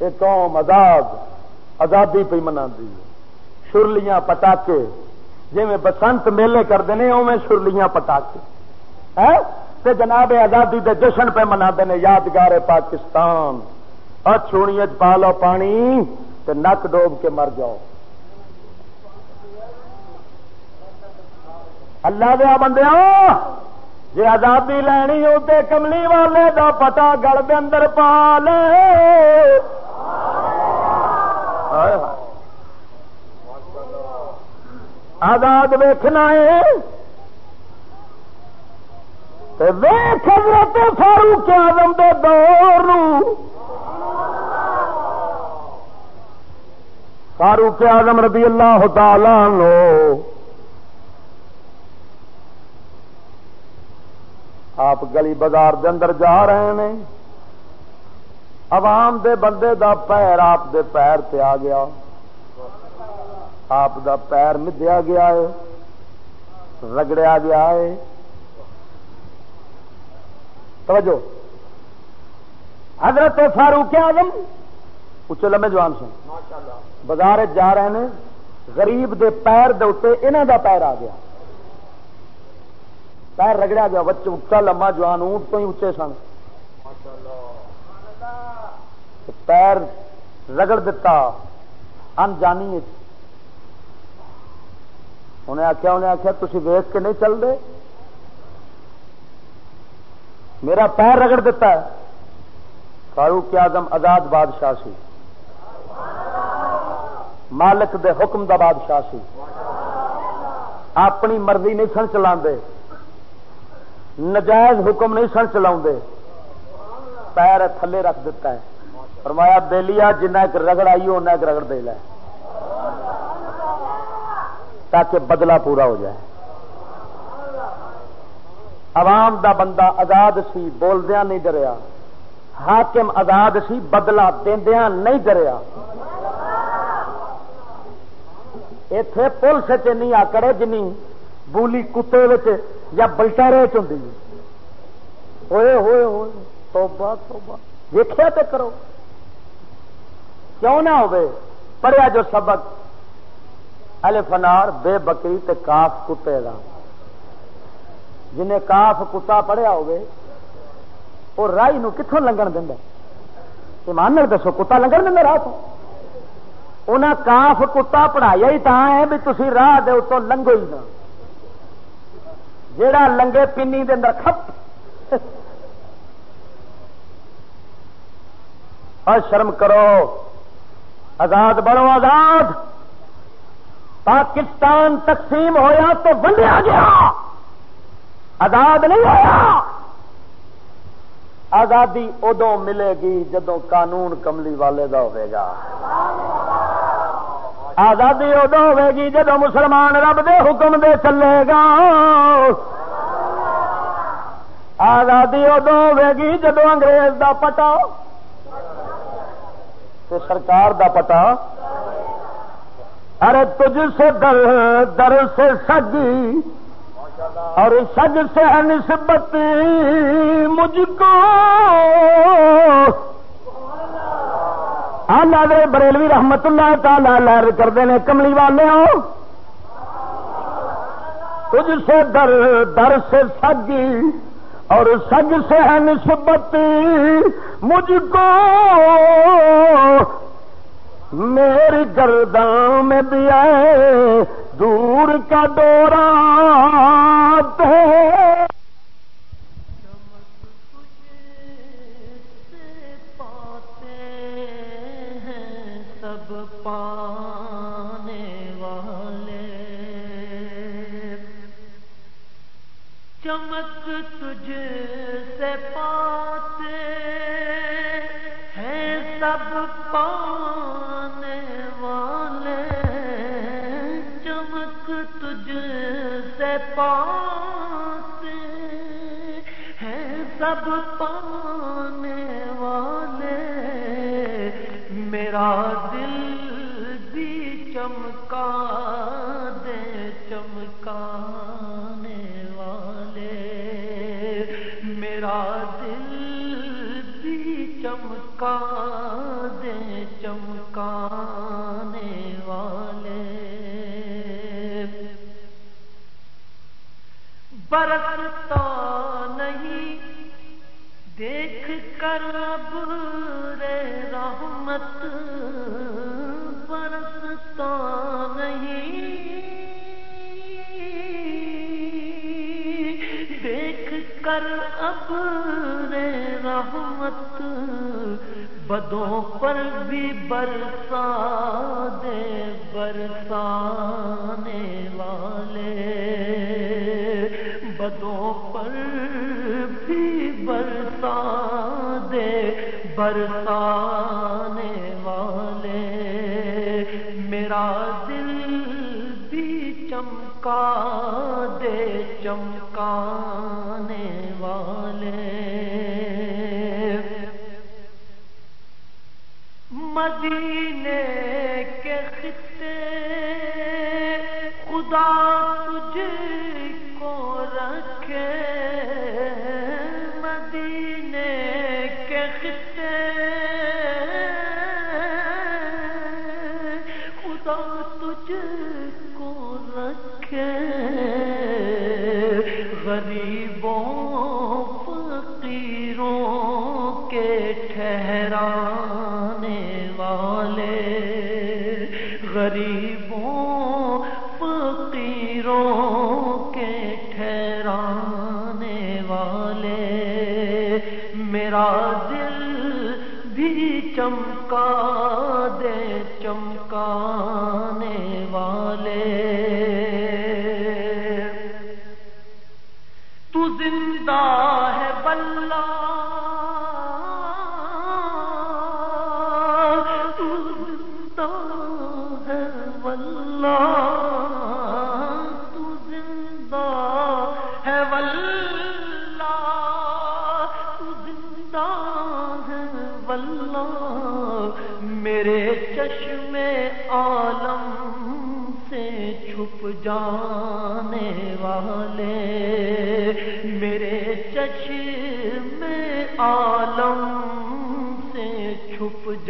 Speaker 1: یہ قوم آزاد، آزادی پہ منا شرلیاں پٹاکے جی میں بسنت میلے کرتے ہیں اوے شرلیاں پٹاکے۔ ہاں؟ جناب آزادی دے جشن پہ منا یادگار پاکستان۔ چھوڑی پا لو پانی تے نک ڈوب کے مر جاؤ۔ اللہ دیا بندے جی آزادی لینی ہوتے کملی والے دا پتا گڑ دے اندر پا لے۔ آزاد ویخنا ہے۔ ویخ حضرت فاروق آزم دے دور۔ فاروق آزم رضی اللہ تعالی لو آپ گلی بازار دے اندر جا رہے ہیں۔ عوام دے بندے دا پیر آپ دے پیر تے آ گیا۔ آپ دا پیر مدیا گیا ہے۔ رگڑیا گیا ہے۔ توجہ۔ حضرت فاروق آدم اچھے لمے جوان سن بازار جا رہے ہیں۔ غریب دے پیر دے اتنے انہوں دا پیر آ گیا۔ پیر رگڑیا گیا، بچے اچا لما جوان، اونٹ تو ہی اچے سن۔ پیر رگڑ دتا، انجانی انہیں آخیا انہیں آخیا تھی ویس کے نہیں چل دے میرا پیر رگڑ دیتا ہے۔ فاروق آزم آزاد بادشاہ سی۔ مالک دے حکم دا بادشاہ سی۔ اپنی مرضی نہیں سن چلا نجائز حکم نہیں سن چلا پیر تھلے رکھ دیتا ہے۔ فرمایا بےلیا جنہیں ایک رگڑ آئی، انہیں ایک رگڑ دے لے۔ تاکہ بدلہ پورا ہو جائے۔ عوام دا بندہ آزاد سی بولدیا نہیں ڈریا۔ حاکم آزاد سی بدلا دیا نہیں ڈریا۔ اتے پولیس نہیں آکڑے جن بولی کتے یا بلٹارے چی ہوئے ہوئے ہوئے توبہ توبہ دیکھا تو کرو کیوں نہ ہوئے پڑھیا جو سبق الفنار بے بکری تے کاف کتے دا جنہیں کاف کتا پڑھیا ہوگے وہ رائی نو کتوں لنگن دینا ایمان دسو کتا لنگن دینا راہ تو انہیں کاف کتا پڑھایا ہی تا ہے بھی تھی راہ دے اتوں لنگو ہی نہ جیڑا لنگے پینی دے اندر کھپ۔ اور شرم کرو، آزاد بڑو آزاد۔ پاکستان تقسیم ہویا تو بندیا گیا۔ آزاد نہیں ہویا۔ آزادی ادو ملے گی جدو قانون کملی والے کا ہوئے گا۔ آزادی ادو ہوے گی جدو مسلمان رب دے حکم دے چلے گا۔ آزادی ادو ہوے گی جدو انگریز دا پٹا۔ تو سرکار دا پٹا۔ ارے تجھ سے در در سے سگی اور سج سے نسبت مجھ کو۔ آلہ بریلوی رحمت اللہ تعالی لہر کرتے ہیں کملی والے ہو۔ تجھ سے در در سے سجی اور سج سے ہے نسبت مجھ کو۔ میری گردان میں بھی آئے دور کا دورہ
Speaker 2: تجھ سے پاتے ہیں سب پانے والے۔ چمک تجھ سے پاتے ہیں سب پانے والے۔ میرا اب رحمت بدوں پر بھی برسا دے برسانے والے بدوں پر دے برسانے والے میرا دل بھی چمکا دے چمکانے مدینے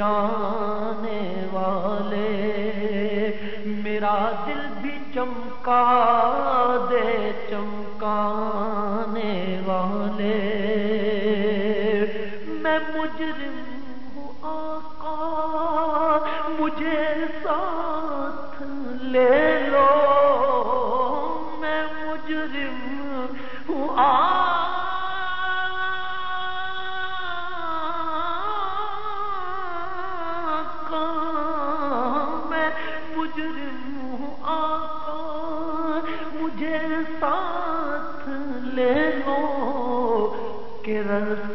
Speaker 2: جانے والے میرا دل بھی چمکا ہاں